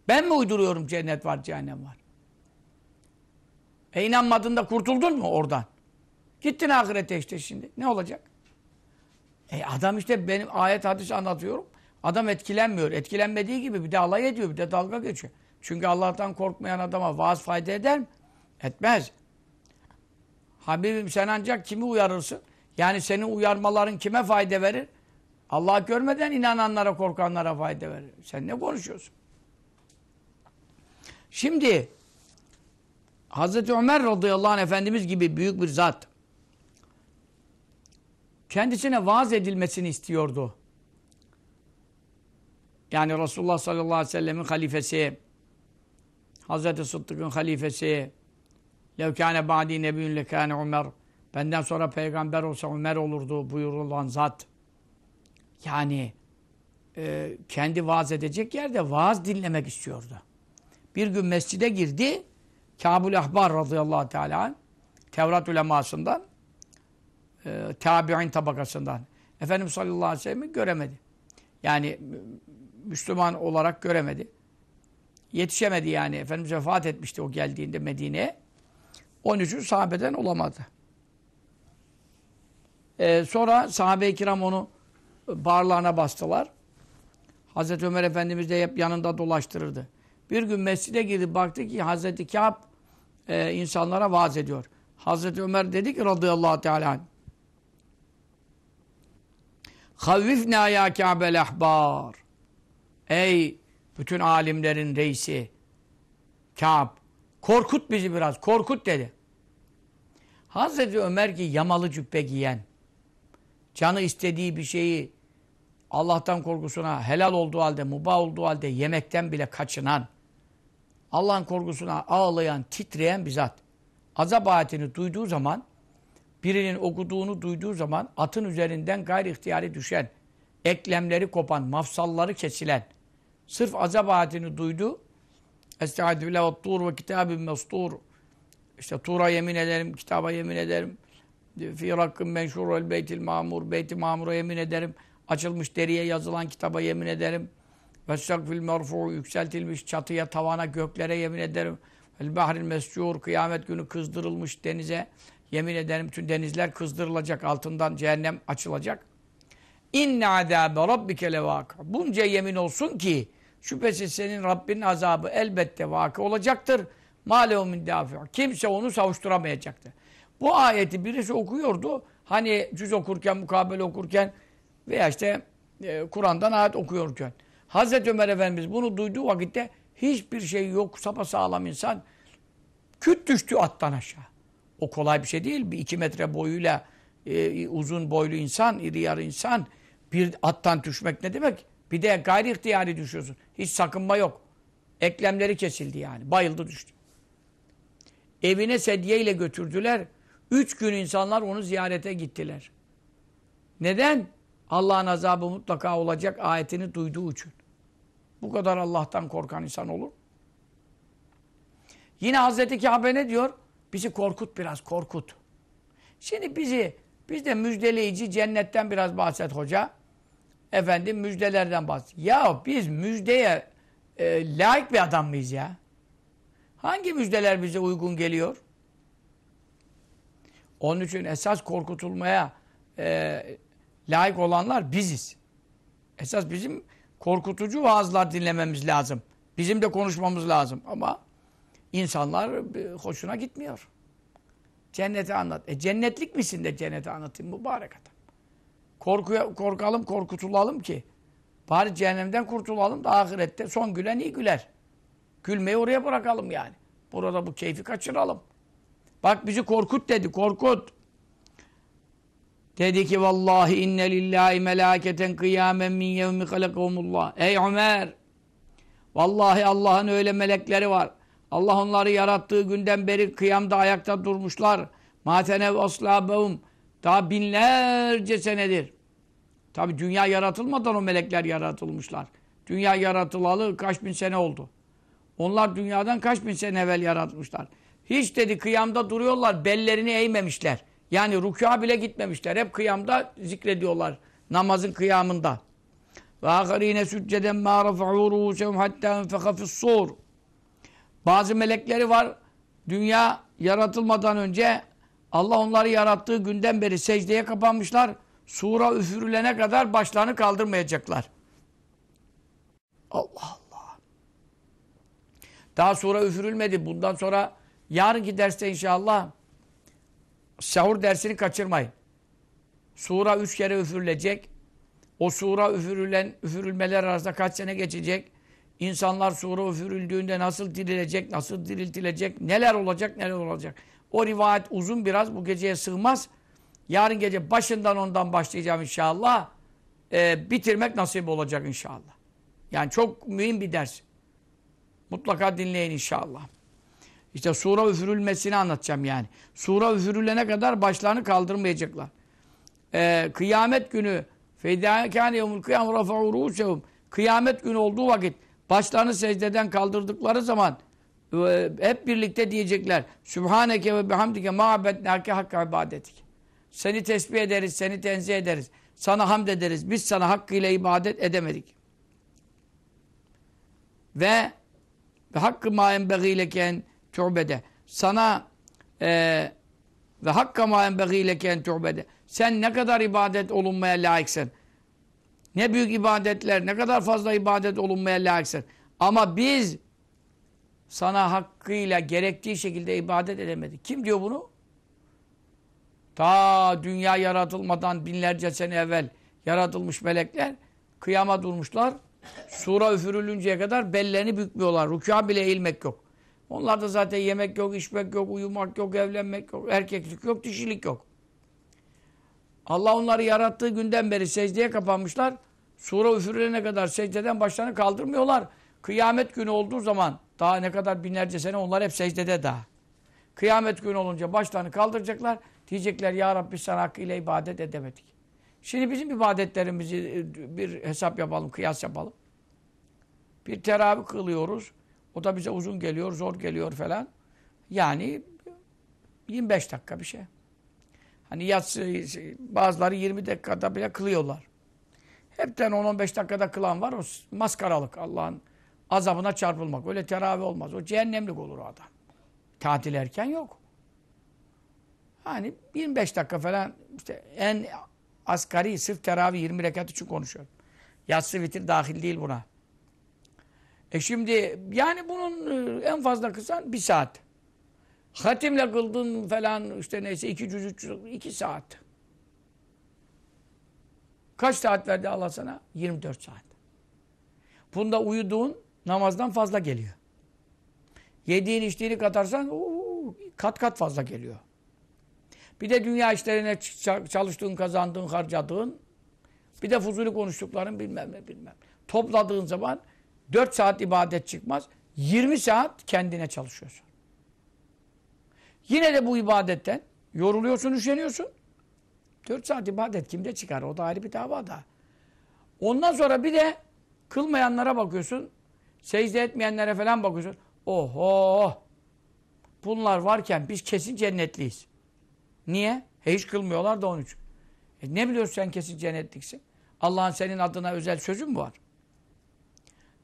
Ben mi uyduruyorum cennet var, cehennem var? E inanmadın da kurtuldun mu oradan? Gittin ahirete işte şimdi. Ne olacak? E adam işte benim ayet hadis anlatıyorum. Adam etkilenmiyor. Etkilenmediği gibi bir de alay ediyor, bir de dalga geçiyor. Çünkü Allah'tan korkmayan adama vaaz fayda eder mi? Etmez. Habibim sen ancak kimi uyarırsın? Yani senin uyarmaların kime fayda verir? Allah görmeden inananlara, korkanlara fayda verir. Sen ne konuşuyorsun? Şimdi Hazreti Ömer radıyallahu anh Efendimiz gibi büyük bir zat kendisine vaaz edilmesini istiyordu. Yani Resulullah sallallahu aleyhi ve sellemin halifesi, Hazreti Sıddık'ın halifesi, Levkâne ba'dî nebiyyün lekâne Ömer, benden sonra peygamber olsa Ömer olurdu buyurulan zat. Yani e, kendi vaaz edecek yerde vaaz dinlemek istiyordu. Bir gün mescide girdi, Kabul Ahbar radıyallahu teala, Tevrat ulemasından, e, tabi'in tabakasından. Efendimiz sallallahu aleyhi ve sellem'i göremedi. Yani Müslüman olarak göremedi. Yetişemedi yani. Efendimiz vefat etmişti o geldiğinde Medine'ye. Onun için sahabeden olamadı. Ee, sonra sahabe-i kiram onu bağırlarına bastılar. Hazreti Ömer Efendimiz de hep yanında dolaştırırdı. Bir gün mescide girdi baktı ki Hazreti Kâb e, insanlara vaaz ediyor. Hazreti Ömer dedi ki radıyallahu teala Havvifna ya Kâbel ahbar Ey bütün alimlerin reisi Kâb korkut bizi biraz korkut dedi. Hazreti Ömer ki yamalı cübbe giyen canı istediği bir şeyi Allah'tan korkusuna helal olduğu halde, mubah olduğu halde yemekten bile kaçınan Allah'ın korkusuna ağlayan, titreyen bir zat. Azap ayetini duyduğu zaman birinin okuduğunu duyduğu zaman atın üzerinden gayri ihtiyari düşen, eklemleri kopan, mafsalları kesilen, sırf azap ayetini duydu. Estaizu billah ve tur ve kitabim mestur. İşte Tur'a yemin ederim, kitaba yemin ederim. Fi rakkın menşur el beytil mamur, beyti mamura yemin ederim. Açılmış deriye yazılan kitaba yemin ederim. Ve fil merfu yükseltilmiş çatıya, tavana, göklere yemin ederim. El bahril mescur kıyamet günü kızdırılmış denize yemin ederim. Tüm denizler kızdırılacak, altından cehennem açılacak. İnne azâbe rabbike levâk. Bunca yemin olsun ki şüphesiz senin Rabbinin azabı elbette vakı olacaktır. Mâlehu min dâfi'. Kimse onu savuşturamayacaktır. Bu ayeti birisi okuyordu. Hani cüz okurken, mukabele okurken veya işte e, Kur'an'dan ayet okuyorken. Hazreti Ömer Efendimiz bunu duyduğu vakitte hiçbir şey yok sapasağlam insan küt düştü attan aşağı. O kolay bir şey değil. Bir iki metre boyuyla e, uzun boylu insan, iri yarı insan bir attan düşmek ne demek? Bir de gayri ihtiyari düşüyorsun. Hiç sakınma yok. Eklemleri kesildi yani. Bayıldı düştü. Evine sedyeyle götürdüler. Üç gün insanlar onu ziyarete gittiler. Neden? Allah'ın azabı mutlaka olacak ayetini duyduğu için. Bu kadar Allah'tan korkan insan olur. Yine Hazreti Kabe ne diyor? Bizi korkut biraz, korkut. Şimdi bizi, biz de müjdeleyici cennetten biraz bahset hoca. Efendim müjdelerden bahset. Ya biz müjdeye e, layık bir adam mıyız ya? Hangi müjdeler bize uygun geliyor? Onun için esas korkutulmaya e, layık olanlar biziz. Esas bizim korkutucu vaazlar dinlememiz lazım. Bizim de konuşmamız lazım. Ama insanlar e, hoşuna gitmiyor. Cenneti anlat. E cennetlik misin de cenneti anlatayım mübarek adam. Korkuya, korkalım, korkutulalım ki bari cehennemden kurtulalım da ahirette son gülen iyi güler. Gülmeyi oraya bırakalım yani. Burada bu keyfi kaçıralım. Bak bizi korkut dedi, korkut. Dedi ki vallahi inne lillahi melaketen kıyamen min yevmi halakahumullah. Ey Ömer! Vallahi Allah'ın öyle melekleri var. Allah onları yarattığı günden beri kıyamda ayakta durmuşlar. Matenev aslâbehum. Daha binlerce senedir. Tabi dünya yaratılmadan o melekler yaratılmışlar. Dünya yaratılalı kaç bin sene oldu. Onlar dünyadan kaç bin sene evvel yaratmışlar. Hiç dedi kıyamda duruyorlar, bellerini eğmemişler. Yani rükûa bile gitmemişler. Hep kıyamda zikrediyorlar. Namazın kıyamında. Ve âkharîne sücceden mâ rafa'û rûsehum hattâ enfeha. Bazı melekleri var. Dünya yaratılmadan önce Allah onları yarattığı günden beri secdeye kapanmışlar. Sura üfürülene kadar başlarını kaldırmayacaklar. Allah Allah. Daha sonra üfürülmedi. Bundan sonra yarınki derste inşallah sahur dersini kaçırmayın. Sura üç kere üfürülecek. O sura üfürülen, üfürülmeler arasında kaç sene geçecek? İnsanlar sura üfürüldüğünde nasıl dirilecek, nasıl diriltilecek, neler olacak, neler olacak. O rivayet uzun biraz, bu geceye sığmaz. Yarın gece başından ondan başlayacağım inşallah. E, bitirmek nasip olacak inşallah. Yani çok mühim bir ders. Mutlaka dinleyin inşallah. İşte sura üfürülmesini anlatacağım yani. Sura üfürülene kadar başlarını kaldırmayacaklar. Ee, kıyamet günü fedâkâne yevmul kıyam rafa'u rûsehum Kıyamet günü olduğu vakit başlarını secdeden kaldırdıkları zaman e, hep birlikte diyecekler. Sübhaneke ve bihamdike ma'abednâke hakka ibadetik. Seni tesbih ederiz, seni tenzih ederiz. Sana hamd ederiz. Biz sana hakkıyla ibadet edemedik. Ve ve hakkı ma enbeğîleken tu'bede. Sana e, ve hakka ma enbeğîleken tu'bede. Sen ne kadar ibadet olunmaya layıksın. Ne büyük ibadetler, ne kadar fazla ibadet olunmaya layıksın. Ama biz sana hakkıyla gerektiği şekilde ibadet edemedik. Kim diyor bunu? Ta dünya yaratılmadan binlerce sene evvel yaratılmış melekler kıyama durmuşlar. Sura üfürülünceye kadar bellerini bükmüyorlar. Rükûa bile eğilmek yok. Onlarda zaten yemek yok, içmek yok, uyumak yok, evlenmek yok, erkeklik yok, dişilik yok. Allah onları yarattığı günden beri secdeye kapanmışlar. Sura üfürülene kadar secdeden başlarını kaldırmıyorlar. Kıyamet günü olduğu zaman daha ne kadar binlerce sene onlar hep secdede daha. Kıyamet günü olunca başlarını kaldıracaklar. Diyecekler ya Rabbi sana hakkıyla ibadet edemedik. Şimdi bizim ibadetlerimizi e, bir hesap yapalım, kıyas yapalım. Bir teravih kılıyoruz. O da bize uzun geliyor, zor geliyor falan. Yani 25 dakika bir şey. Hani yatsı, bazıları 20 dakikada bile kılıyorlar. Hepten 10-15 dakikada kılan var. O maskaralık. Allah'ın azabına çarpılmak. Öyle teravih olmaz. O cehennemlik olur o adam. Tatil erken yok. Hani 25 dakika falan işte en asgari sırf teravih 20 rekat için konuşuyorum. Yatsı vitir dahil değil buna. E şimdi yani bunun e, en fazla kısan bir saat. Hatimle kıldın falan işte neyse iki cüz, üç cüz, iki saat. Kaç saat verdi Allah sana? 24 saat. Bunda uyuduğun namazdan fazla geliyor. Yediğin içtiğini katarsan uu, kat kat fazla geliyor. Bir de dünya işlerine çalıştığın, kazandığın, harcadığın bir de fuzuli konuştukların bilmem ne bilmem. Topladığın zaman 4 saat ibadet çıkmaz. 20 saat kendine çalışıyorsun. Yine de bu ibadetten yoruluyorsun, üşeniyorsun. 4 saat ibadet kimde çıkar? O da ayrı bir dava da. Ondan sonra bir de kılmayanlara bakıyorsun. Secde etmeyenlere falan bakıyorsun. Oho! Bunlar varken biz kesin cennetliyiz. Niye? He hiç kılmıyorlar da onun için. E ne biliyorsun sen kesin cennetliksin? Allah'ın senin adına özel sözü mü var?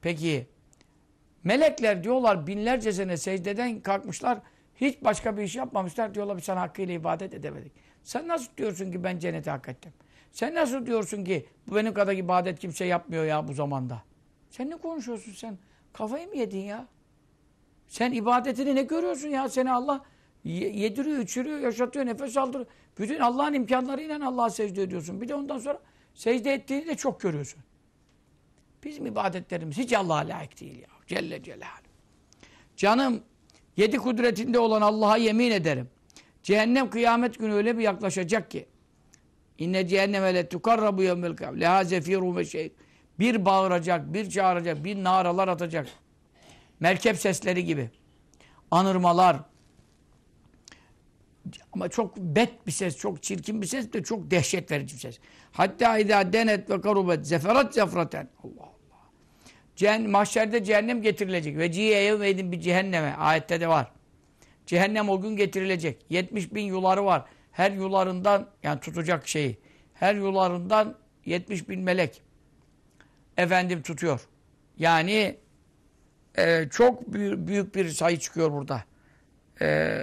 Peki melekler diyorlar binlerce sene secdeden kalkmışlar. Hiç başka bir iş yapmamışlar. Diyorlar biz sana hakkıyla ibadet edemedik. Sen nasıl diyorsun ki ben cenneti hak ettim? Sen nasıl diyorsun ki bu benim kadar ibadet kimse yapmıyor ya bu zamanda? Sen ne konuşuyorsun sen? Kafayı mı yedin ya? Sen ibadetini ne görüyorsun ya? Seni Allah yediriyor, içiriyor, yaşatıyor, nefes aldırıyor. Bütün Allah'ın imkanlarıyla Allah'a secde ediyorsun. Bir de ondan sonra secde ettiğini de çok görüyorsun. Bizim ibadetlerimiz hiç Allah'a layık değil ya. Celle Celaluhu. Canım yedi kudretinde olan Allah'a yemin ederim. Cehennem kıyamet günü öyle bir yaklaşacak ki İnne cehenneme le tukarrabu yevmel kavm. Leha zefiru ve şey. Bir bağıracak, bir çağıracak, bir naralar atacak. Merkep sesleri gibi. Anırmalar. Ama çok bet bir ses, çok çirkin bir ses de çok dehşet verici bir ses. Hatta idâ denet ve karubet zeferat zefraten. Allah Allah. Cehen, mahşerde cehennem getirilecek. Ve ciye yevmeydin bir cehenneme. Ayette de var. Cehennem o gün getirilecek. 70 bin yuları var. Her yularından yani tutacak şeyi. Her yularından 70 bin melek. Efendim tutuyor. Yani e, çok büyük bir sayı çıkıyor burada. E,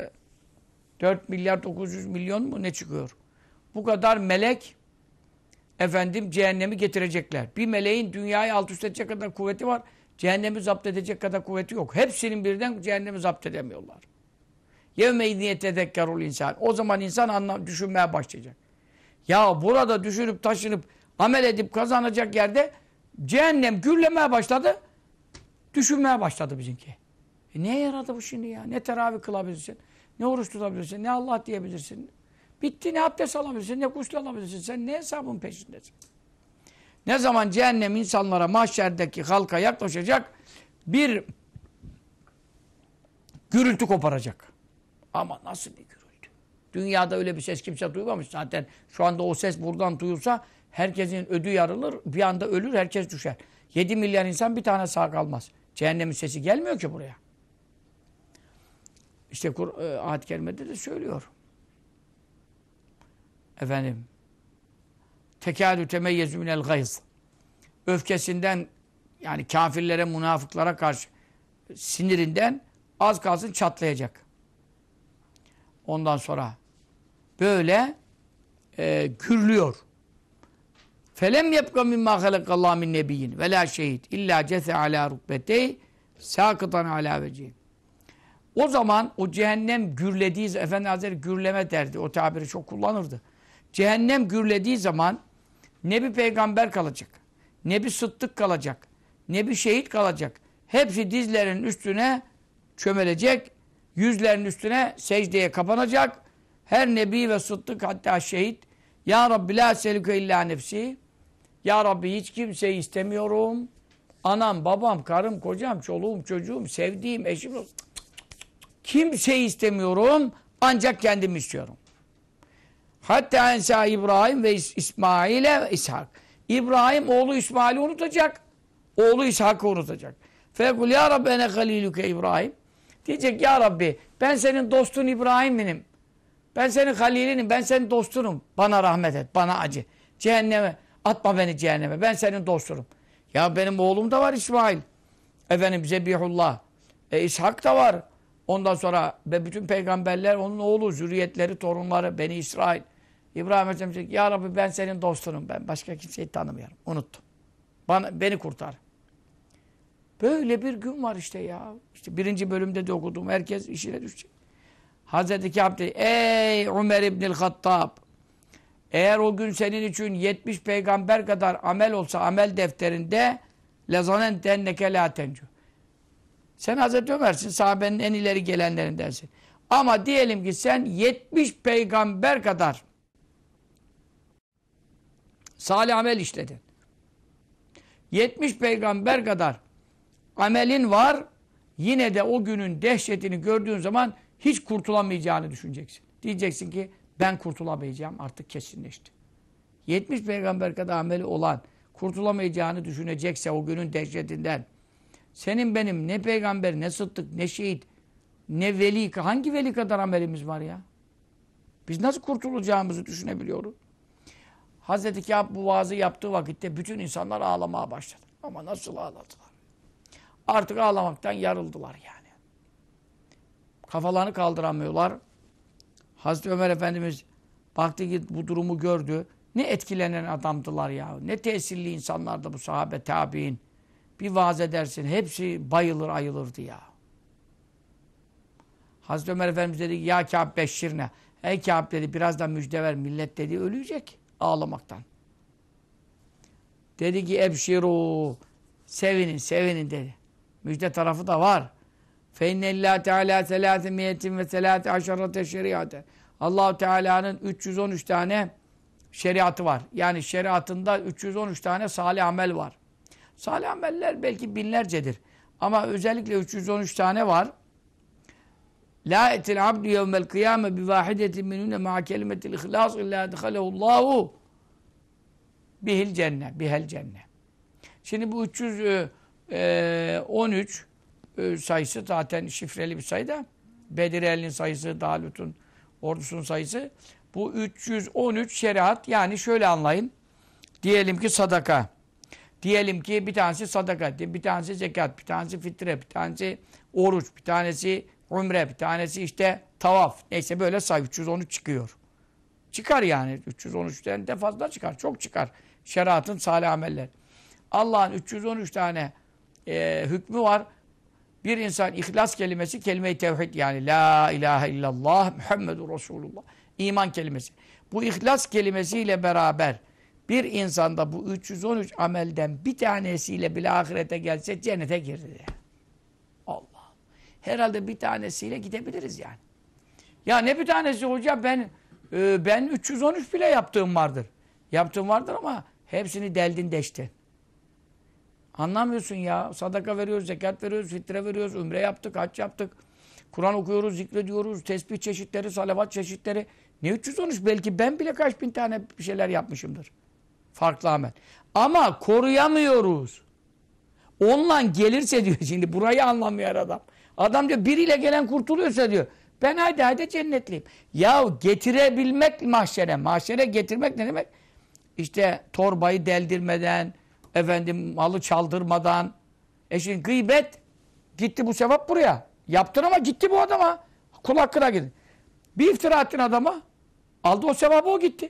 4 milyar 900 milyon mu ne çıkıyor? Bu kadar melek efendim cehennemi getirecekler. Bir meleğin dünyayı alt üst edecek kadar kuvveti var. Cehennemi zapt edecek kadar kuvveti yok. Hepsinin birden cehennemi zapt edemiyorlar. Yevme yetedekkerul insan. O zaman insan anlam düşünmeye başlayacak. Ya burada düşünüp taşınıp amel edip kazanacak yerde cehennem gürlemeye başladı. Düşünmeye başladı bizimki. E neye yaradı bu şimdi ya? Ne teravih kılabilirsin? Ne oruç tutabilirsin? Ne Allah diyebilirsin? Bitti ne abdest alabilirsin? Ne gusül alabilirsin? Sen ne hesabın peşindesin? Ne zaman cehennem insanlara mahşerdeki halka yaklaşacak bir gürültü koparacak. Ama nasıl bir gürültü? Dünyada öyle bir ses kimse duymamış zaten. Şu anda o ses buradan duyulsa herkesin ödü yarılır, bir anda ölür, herkes düşer. 7 milyar insan bir tane sağ kalmaz. Cehennemin sesi gelmiyor ki buraya. İşte e, ayet-i kerimede de söylüyor. Efendim tekâdü temeyyezü minel gayz öfkesinden yani kafirlere, münafıklara karşı sinirinden az kalsın çatlayacak. Ondan sonra böyle e, gürlüyor. Felem yebka mimma halakallahu min nebiyyin ve la şehit illa cese ala rukbetey sakıtan ala vecihin. O zaman o cehennem gürlediği Efendi Hazretleri gürleme derdi. O tabiri çok kullanırdı. Cehennem gürlediği zaman ne bir peygamber kalacak, ne bir sıddık kalacak, ne bir şehit kalacak. Hepsi dizlerinin üstüne çömelecek. Yüzlerinin üstüne secdeye kapanacak. Her nebi ve sıddık hatta şehit. Ya Rabbi la selüke illa nefsi. Ya Rabbi hiç kimseyi istemiyorum. Anam, babam, karım, kocam, çoluğum, çocuğum, sevdiğim, eşim. Kimseyi istemiyorum. Ancak kendimi istiyorum. Hatta ensa İbrahim ve İs İsmail'e İshak. İbrahim oğlu İsmail'i unutacak. Oğlu İshak'ı unutacak. Fekul ya Rabbi ene halilüke İbrahim. Diyecek ya Rabbi ben senin dostun İbrahim'inim. Ben senin halilinim. Ben senin dostunum. Bana rahmet et. Bana acı. Cehenneme. Atma beni cehenneme. Ben senin dostunum. Ya benim oğlum da var İsmail. Efendim Zebihullah. E, İshak da var. Ondan sonra ve bütün peygamberler onun oğlu, zürriyetleri, torunları, Beni İsrail. İbrahim Aleyhisselam diyecek, Ya Rabbi ben senin dostunum. Ben başka kimseyi tanımıyorum. Unuttum. Bana, beni kurtar. Böyle bir gün var işte ya. İşte birinci bölümde de okudum. Herkes işine düşecek. Hazreti Kâb dedi, Ey Ömer İbnül Hattab! Eğer o gün senin için 70 peygamber kadar amel olsa amel defterinde lezanen denneke la tencu. Sen Hazreti Ömer'sin, sahabenin en ileri gelenlerindensin. Ama diyelim ki sen 70 peygamber kadar salih amel işledin. 70 peygamber kadar amelin var, yine de o günün dehşetini gördüğün zaman hiç kurtulamayacağını düşüneceksin. Diyeceksin ki ben kurtulamayacağım artık kesinleşti. 70 peygamber kadar ameli olan kurtulamayacağını düşünecekse o günün dehşetinden senin benim ne peygamber, ne sıddık, ne şehit, ne veli, hangi veli kadar amelimiz var ya? Biz nasıl kurtulacağımızı düşünebiliyoruz. Hazreti Kâb bu vaazı yaptığı vakitte bütün insanlar ağlamaya başladı. Ama nasıl ağladılar? Artık ağlamaktan yarıldılar yani. Kafalarını kaldıramıyorlar. Hazreti Ömer Efendimiz baktı ki bu durumu gördü. Ne etkilenen adamdılar ya. Ne tesirli insanlardı bu sahabe tabi'in. Bir vaaz edersin. Hepsi bayılır ayılırdı ya. Hazreti Ömer Efendimiz dedi ya Kâb beşşirne. Ey Kâb dedi biraz da müjde ver. Millet dedi ölecek ağlamaktan. Dedi ki ebşiru sevinin sevinin dedi. Müjde tarafı da var. Fe innellâh teâlâ selâse miyetin ve selâte aşarate şeriate. Allahu Teala'nın 313 tane şeriatı var. Yani şeriatında 313 tane salih amel var. Salih ameller belki binlercedir. Ama özellikle 313 tane var. La etil abdu yevmel kıyame bi vahidetin minune ma kelimetil ihlas illa dehalehullahu bihil cennet, bihel cennet. Şimdi bu 313 e, sayısı zaten şifreli bir sayı da Bedir elinin sayısı, Dalut'un ordusunun sayısı. Bu 313 şeriat yani şöyle anlayın. Diyelim ki sadaka. Diyelim ki bir tanesi sadaka, bir tanesi zekat, bir tanesi fitre, bir tanesi oruç, bir tanesi umre, bir tanesi işte tavaf. Neyse böyle say 313 çıkıyor. Çıkar yani. 313'ten de fazla çıkar. Çok çıkar. Şeriatın salih ameller. Allah'ın 313 tane e, hükmü var. Bir insan ihlas kelimesi kelime-i tevhid yani la ilahe illallah Muhammedur Resulullah. İman kelimesi. Bu ihlas kelimesiyle beraber bir insanda bu 313 amelden bir tanesiyle bile ahirete gelse cennete girdi. Allah. Herhalde bir tanesiyle gidebiliriz yani. Ya ne bir tanesi hoca ben e, ben 313 bile yaptığım vardır. Yaptığım vardır ama hepsini deldin deştin. Anlamıyorsun ya. Sadaka veriyoruz, zekat veriyoruz, fitre veriyoruz, ümre yaptık, hac yaptık. Kur'an okuyoruz, zikrediyoruz, tesbih çeşitleri, salavat çeşitleri. Ne 313? Belki ben bile kaç bin tane bir şeyler yapmışımdır. Farklı amel. Ama koruyamıyoruz. Onunla gelirse diyor şimdi burayı anlamıyor adam. Adam diyor biriyle gelen kurtuluyorsa diyor. Ben haydi haydi cennetliyim. Ya getirebilmek mahşere. Mahşere getirmek ne demek? İşte torbayı deldirmeden, efendim malı çaldırmadan. E şimdi gıybet gitti bu sevap buraya. Yaptın ama gitti bu adama. Kul hakkına gidin. Bir iftira ettin adama. Aldı o sevabı o gitti.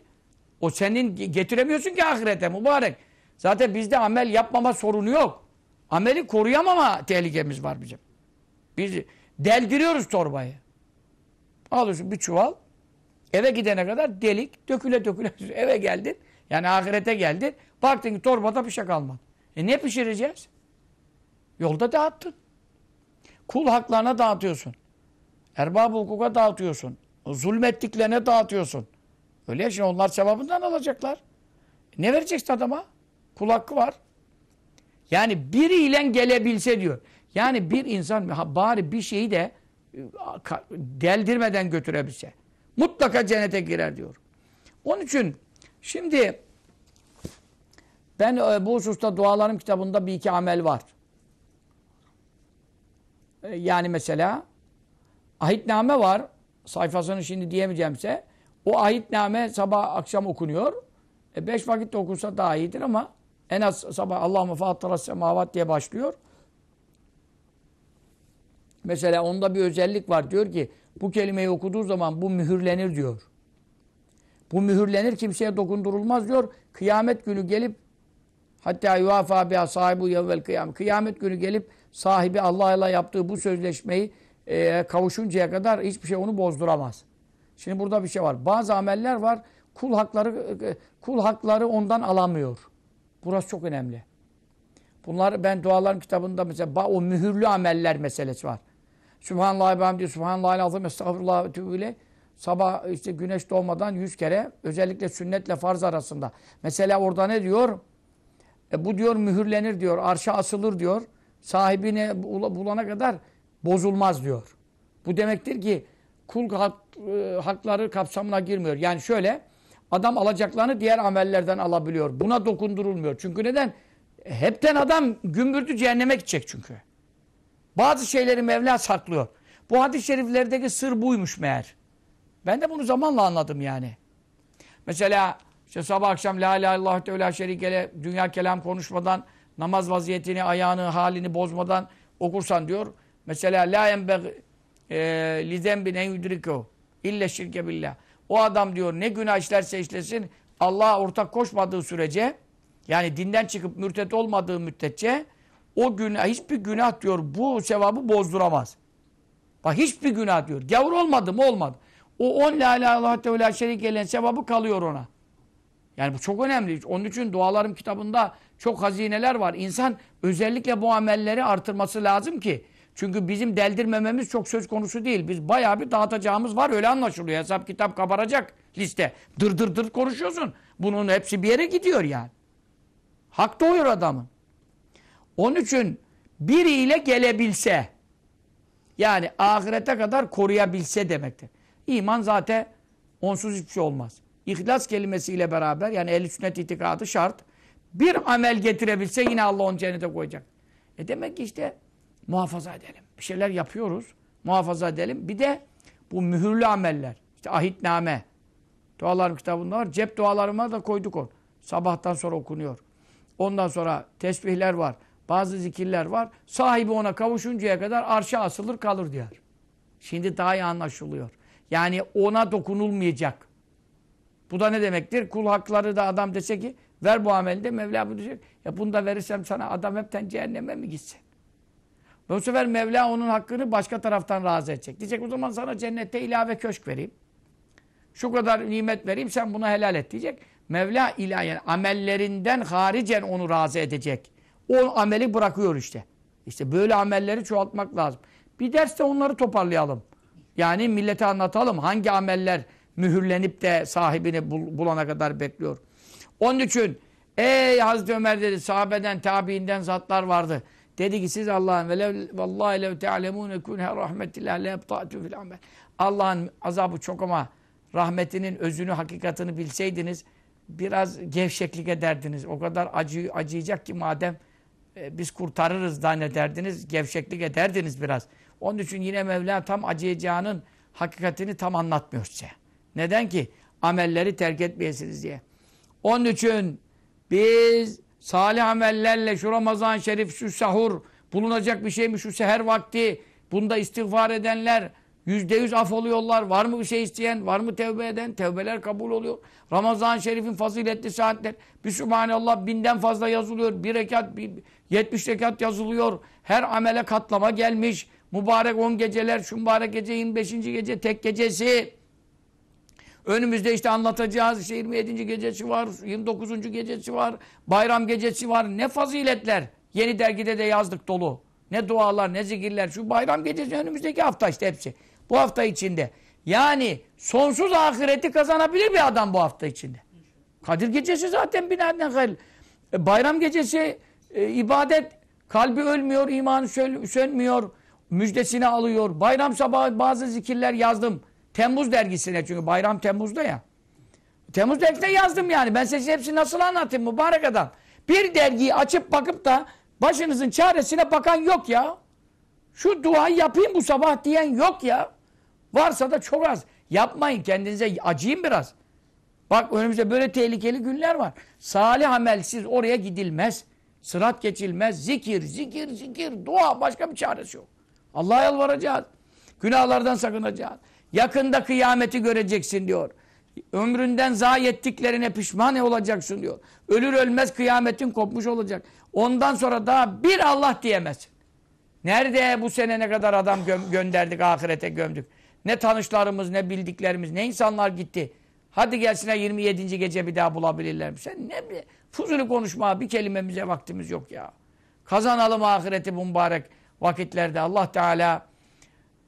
O senin getiremiyorsun ki ahirete mübarek. Zaten bizde amel yapmama sorunu yok. Ameli koruyamama tehlikemiz var bizim. Biz deldiriyoruz torbayı. Alıyorsun bir çuval. Eve gidene kadar delik döküle döküle eve geldin. Yani ahirete geldin. Baktın ki torbada bir şey kalmadı. E ne pişireceğiz? Yolda dağıttın. Kul haklarına dağıtıyorsun. Erbab hukuka dağıtıyorsun. Zulmettiklerine dağıtıyorsun. Öyle ya şimdi onlar sevabından alacaklar. Ne vereceksin adama? Kul hakkı var. Yani biriyle gelebilse diyor. Yani bir insan bari bir şeyi de e, deldirmeden götürebilse. Mutlaka cennete girer diyor. Onun için şimdi ben e, bu hususta dualarım kitabında bir iki amel var. E, Yani mesela ahitname var. Sayfasını şimdi diyemeyeceğimse. O ahitname sabah akşam okunuyor. E beş vakit de okunsa daha iyidir ama en az sabah Allahümme fâttara semavat diye başlıyor. Mesela onda bir özellik var. Diyor ki bu kelimeyi okuduğu zaman bu mühürlenir diyor. Bu mühürlenir kimseye dokundurulmaz diyor. Kıyamet günü gelip hatta yuvafa biha sahibu yevvel kıyamet. Kıyamet günü gelip sahibi Allah'la yaptığı bu sözleşmeyi e, kavuşuncaya kadar hiçbir şey onu bozduramaz. Şimdi burada bir şey var. Bazı ameller var. Kul hakları kul hakları ondan alamıyor. Burası çok önemli. Bunlar ben dualarım kitabında mesela o mühürlü ameller meselesi var. Sübhanallah ve hamdi, Sübhanallah azim, estağfurullah ve. Sabah işte güneş doğmadan yüz kere özellikle sünnetle farz arasında. Mesela orada ne diyor? E, bu diyor mühürlenir diyor, arşa asılır diyor. Sahibine bulana kadar bozulmaz diyor. Bu demektir ki kul hak, e, hakları kapsamına girmiyor. Yani şöyle adam alacaklarını diğer amellerden alabiliyor. Buna dokundurulmuyor. Çünkü neden? Hepten adam gümbürdü cehenneme gidecek çünkü. Bazı şeyleri Mevla saklıyor. Bu hadis-i şeriflerdeki sır buymuş meğer. Ben de bunu zamanla anladım yani. Mesela işte sabah akşam La ilahe illallah teala şerikele dünya kelam konuşmadan namaz vaziyetini, ayağını, halini bozmadan okursan diyor. Mesela la yenbeg li zembin en yudriko ille şirke billah. O adam diyor ne günah işlerse işlesin Allah'a ortak koşmadığı sürece yani dinden çıkıp mürtet olmadığı müddetçe o günah, hiçbir günah diyor bu sevabı bozduramaz. Bak hiçbir günah diyor. Gavur olmadı mı olmadı. O on la ilahe illallah teala şerik gelen sevabı kalıyor ona. Yani bu çok önemli. Onun için dualarım kitabında çok hazineler var. İnsan özellikle bu amelleri artırması lazım ki. Çünkü bizim deldirmememiz çok söz konusu değil. Biz bayağı bir dağıtacağımız var. Öyle anlaşılıyor. Hesap kitap kabaracak liste. Dır dır dır konuşuyorsun. Bunun hepsi bir yere gidiyor yani. Hak doğuyor adamın. Onun için biriyle gelebilse yani ahirete kadar koruyabilse demektir. İman zaten onsuz hiçbir şey olmaz. İhlas kelimesiyle beraber yani ehl sünnet itikadı şart. Bir amel getirebilse yine Allah onu cennete koyacak. E demek ki işte muhafaza edelim. Bir şeyler yapıyoruz. Muhafaza edelim. Bir de bu mühürlü ameller. İşte ahitname. Dualarım kitabında var. Cep dualarıma da koyduk onu. Sabahtan sonra okunuyor. Ondan sonra tesbihler var. Bazı zikirler var. Sahibi ona kavuşuncaya kadar arşa asılır kalır diyor. Şimdi daha iyi anlaşılıyor. Yani ona dokunulmayacak. Bu da ne demektir? Kul hakları da adam dese ki ver bu ameli de Mevla bu diyecek. Ya bunu da verirsem sana adam hepten cehenneme mi gitsin? Bu sefer Mevla onun hakkını başka taraftan razı edecek. Diyecek o zaman sana cennette ilave köşk vereyim. Şu kadar nimet vereyim sen bunu helal et diyecek. Mevla ilah yani amellerinden haricen onu razı edecek. O ameli bırakıyor işte. İşte böyle amelleri çoğaltmak lazım. Bir derste onları toparlayalım. Yani millete anlatalım hangi ameller mühürlenip de sahibini bul bulana kadar bekliyor. Onun için ey Hazreti Ömer dedi sahabeden, tabiinden zatlar vardı. Dedi ki siz Allah'ın ve vallahi lev te'alemûne kunhe rahmetillah le ebta'tu fil amel. Allah'ın azabı çok ama rahmetinin özünü, hakikatini bilseydiniz biraz gevşeklik ederdiniz. O kadar acı, acıyacak ki madem e, biz kurtarırız zannederdiniz, gevşeklik ederdiniz biraz. Onun için yine Mevla tam acıyacağının hakikatini tam anlatmıyor size. Neden ki? Amelleri terk etmeyesiniz diye. Onun için biz salih amellerle şu Ramazan-ı Şerif, şu sahur bulunacak bir şey mi şu seher vakti bunda istiğfar edenler yüzde yüz af oluyorlar. Var mı bir şey isteyen? Var mı tevbe eden? Tevbeler kabul oluyor. Ramazan-ı Şerif'in faziletli saatler. Bir Sübhanallah binden fazla yazılıyor. Bir rekat, bir, yetmiş rekat yazılıyor. Her amele katlama gelmiş. Mübarek on geceler, şu mübarek gece 25. gece tek gecesi. Önümüzde işte anlatacağız işte 27. gecesi var, 29. gecesi var, bayram gecesi var. Ne faziletler. Yeni dergide de yazdık dolu. ne dualar, ne zikirler. Şu bayram gecesi önümüzdeki hafta işte hepsi. Bu hafta içinde. Yani sonsuz ahireti kazanabilir bir adam bu hafta içinde. Kadir gecesi zaten binaden hayır. E, bayram gecesi e, ibadet, kalbi ölmüyor, imanı sö- sönmüyor, müjdesini alıyor. Bayram sabahı bazı zikirler yazdım. Temmuz dergisine çünkü bayram Temmuz'da ya. Temmuz dergisine yazdım yani. Ben size hepsini nasıl anlatayım mübarek adam. Bir dergiyi açıp bakıp da başınızın çaresine bakan yok ya. Şu duayı yapayım bu sabah diyen yok ya. Varsa da çok az. Yapmayın kendinize acıyın biraz. Bak önümüzde böyle tehlikeli günler var. Salih amelsiz oraya gidilmez. Sırat geçilmez. Zikir, zikir, zikir, dua başka bir çaresi yok. Allah'a yalvaracağız. Günahlardan sakınacağız. Yakında kıyameti göreceksin diyor. Ömründen zayi ettiklerine pişman olacaksın diyor. Ölür ölmez kıyametin kopmuş olacak. Ondan sonra daha bir Allah diyemezsin. Nerede bu sene ne kadar adam gö- gönderdik ahirete gömdük. Ne tanışlarımız ne bildiklerimiz ne insanlar gitti. Hadi gelsinler 27. gece bir daha bulabilirler. Sen ne bi- fuzuli konuşma bir kelimemize vaktimiz yok ya. Kazanalım ahireti mübarek vakitlerde. Allah Teala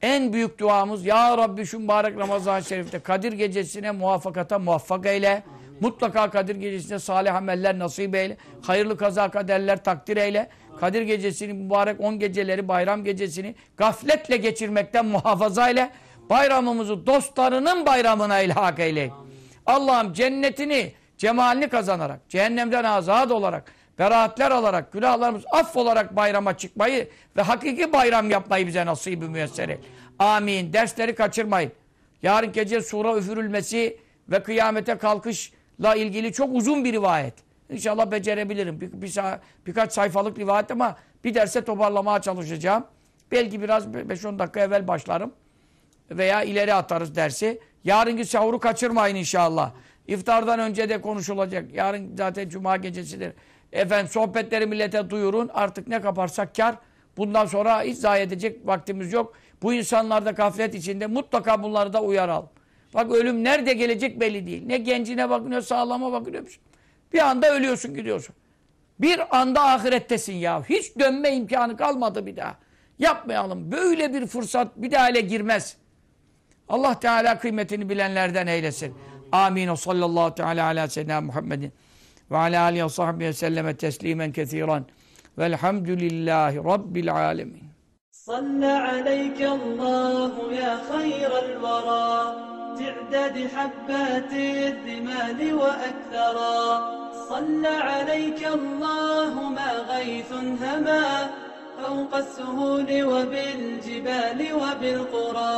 en büyük duamız Ya Rabbi şu mübarek Ramazan-ı Şerif'te Kadir gecesine muvaffakata muvaffak eyle. Mutlaka Kadir gecesinde salih ameller nasip eyle. Hayırlı kaza kaderler takdir eyle. Kadir gecesini mübarek 10 geceleri bayram gecesini gafletle geçirmekten muhafaza eyle. Bayramımızı dostlarının bayramına ilhak eyle. Allah'ım cennetini, cemalini kazanarak, cehennemden azad olarak, beraatler alarak, günahlarımız affolarak bayrama çıkmayı ve hakiki bayram yapmayı bize nasip-i müyesser eyle. Amin. Dersleri kaçırmayın. Yarın gece sura üfürülmesi ve kıyamete kalkışla ilgili çok uzun bir rivayet. İnşallah becerebilirim. Bir, bir birkaç sayfalık rivayet ama bir derse toparlamaya çalışacağım. Belki biraz 5-10 dakika evvel başlarım veya ileri atarız dersi. Yarınki sahuru kaçırmayın inşallah. İftardan önce de konuşulacak. Yarın zaten cuma gecesidir. Efendim sohbetleri millete duyurun. Artık ne kaparsak kar. Bundan sonra hiç zayi edecek vaktimiz yok. Bu insanlar da gaflet içinde mutlaka bunları da uyaralım. Bak ölüm nerede gelecek belli değil. Ne gencine bakınıyor, sağlama bakınıyor. Bir anda ölüyorsun gidiyorsun. Bir anda ahirettesin ya. Hiç dönme imkanı kalmadı bir daha. Yapmayalım. Böyle bir fırsat bir daha ele girmez. Allah Teala kıymetini bilenlerden eylesin. Amin. O sallallahu teala ala seyyidina Muhammedin alihi ve sahbihi ve selleme teslimen kethiren. Velhamdülillahi Rabbil alemin. صلى عليك الله يا خير الورى تعداد حبات الرمال وأكثرا صلى عليك الله ما غيث هما فوق السهول وبالجبال وبالقرى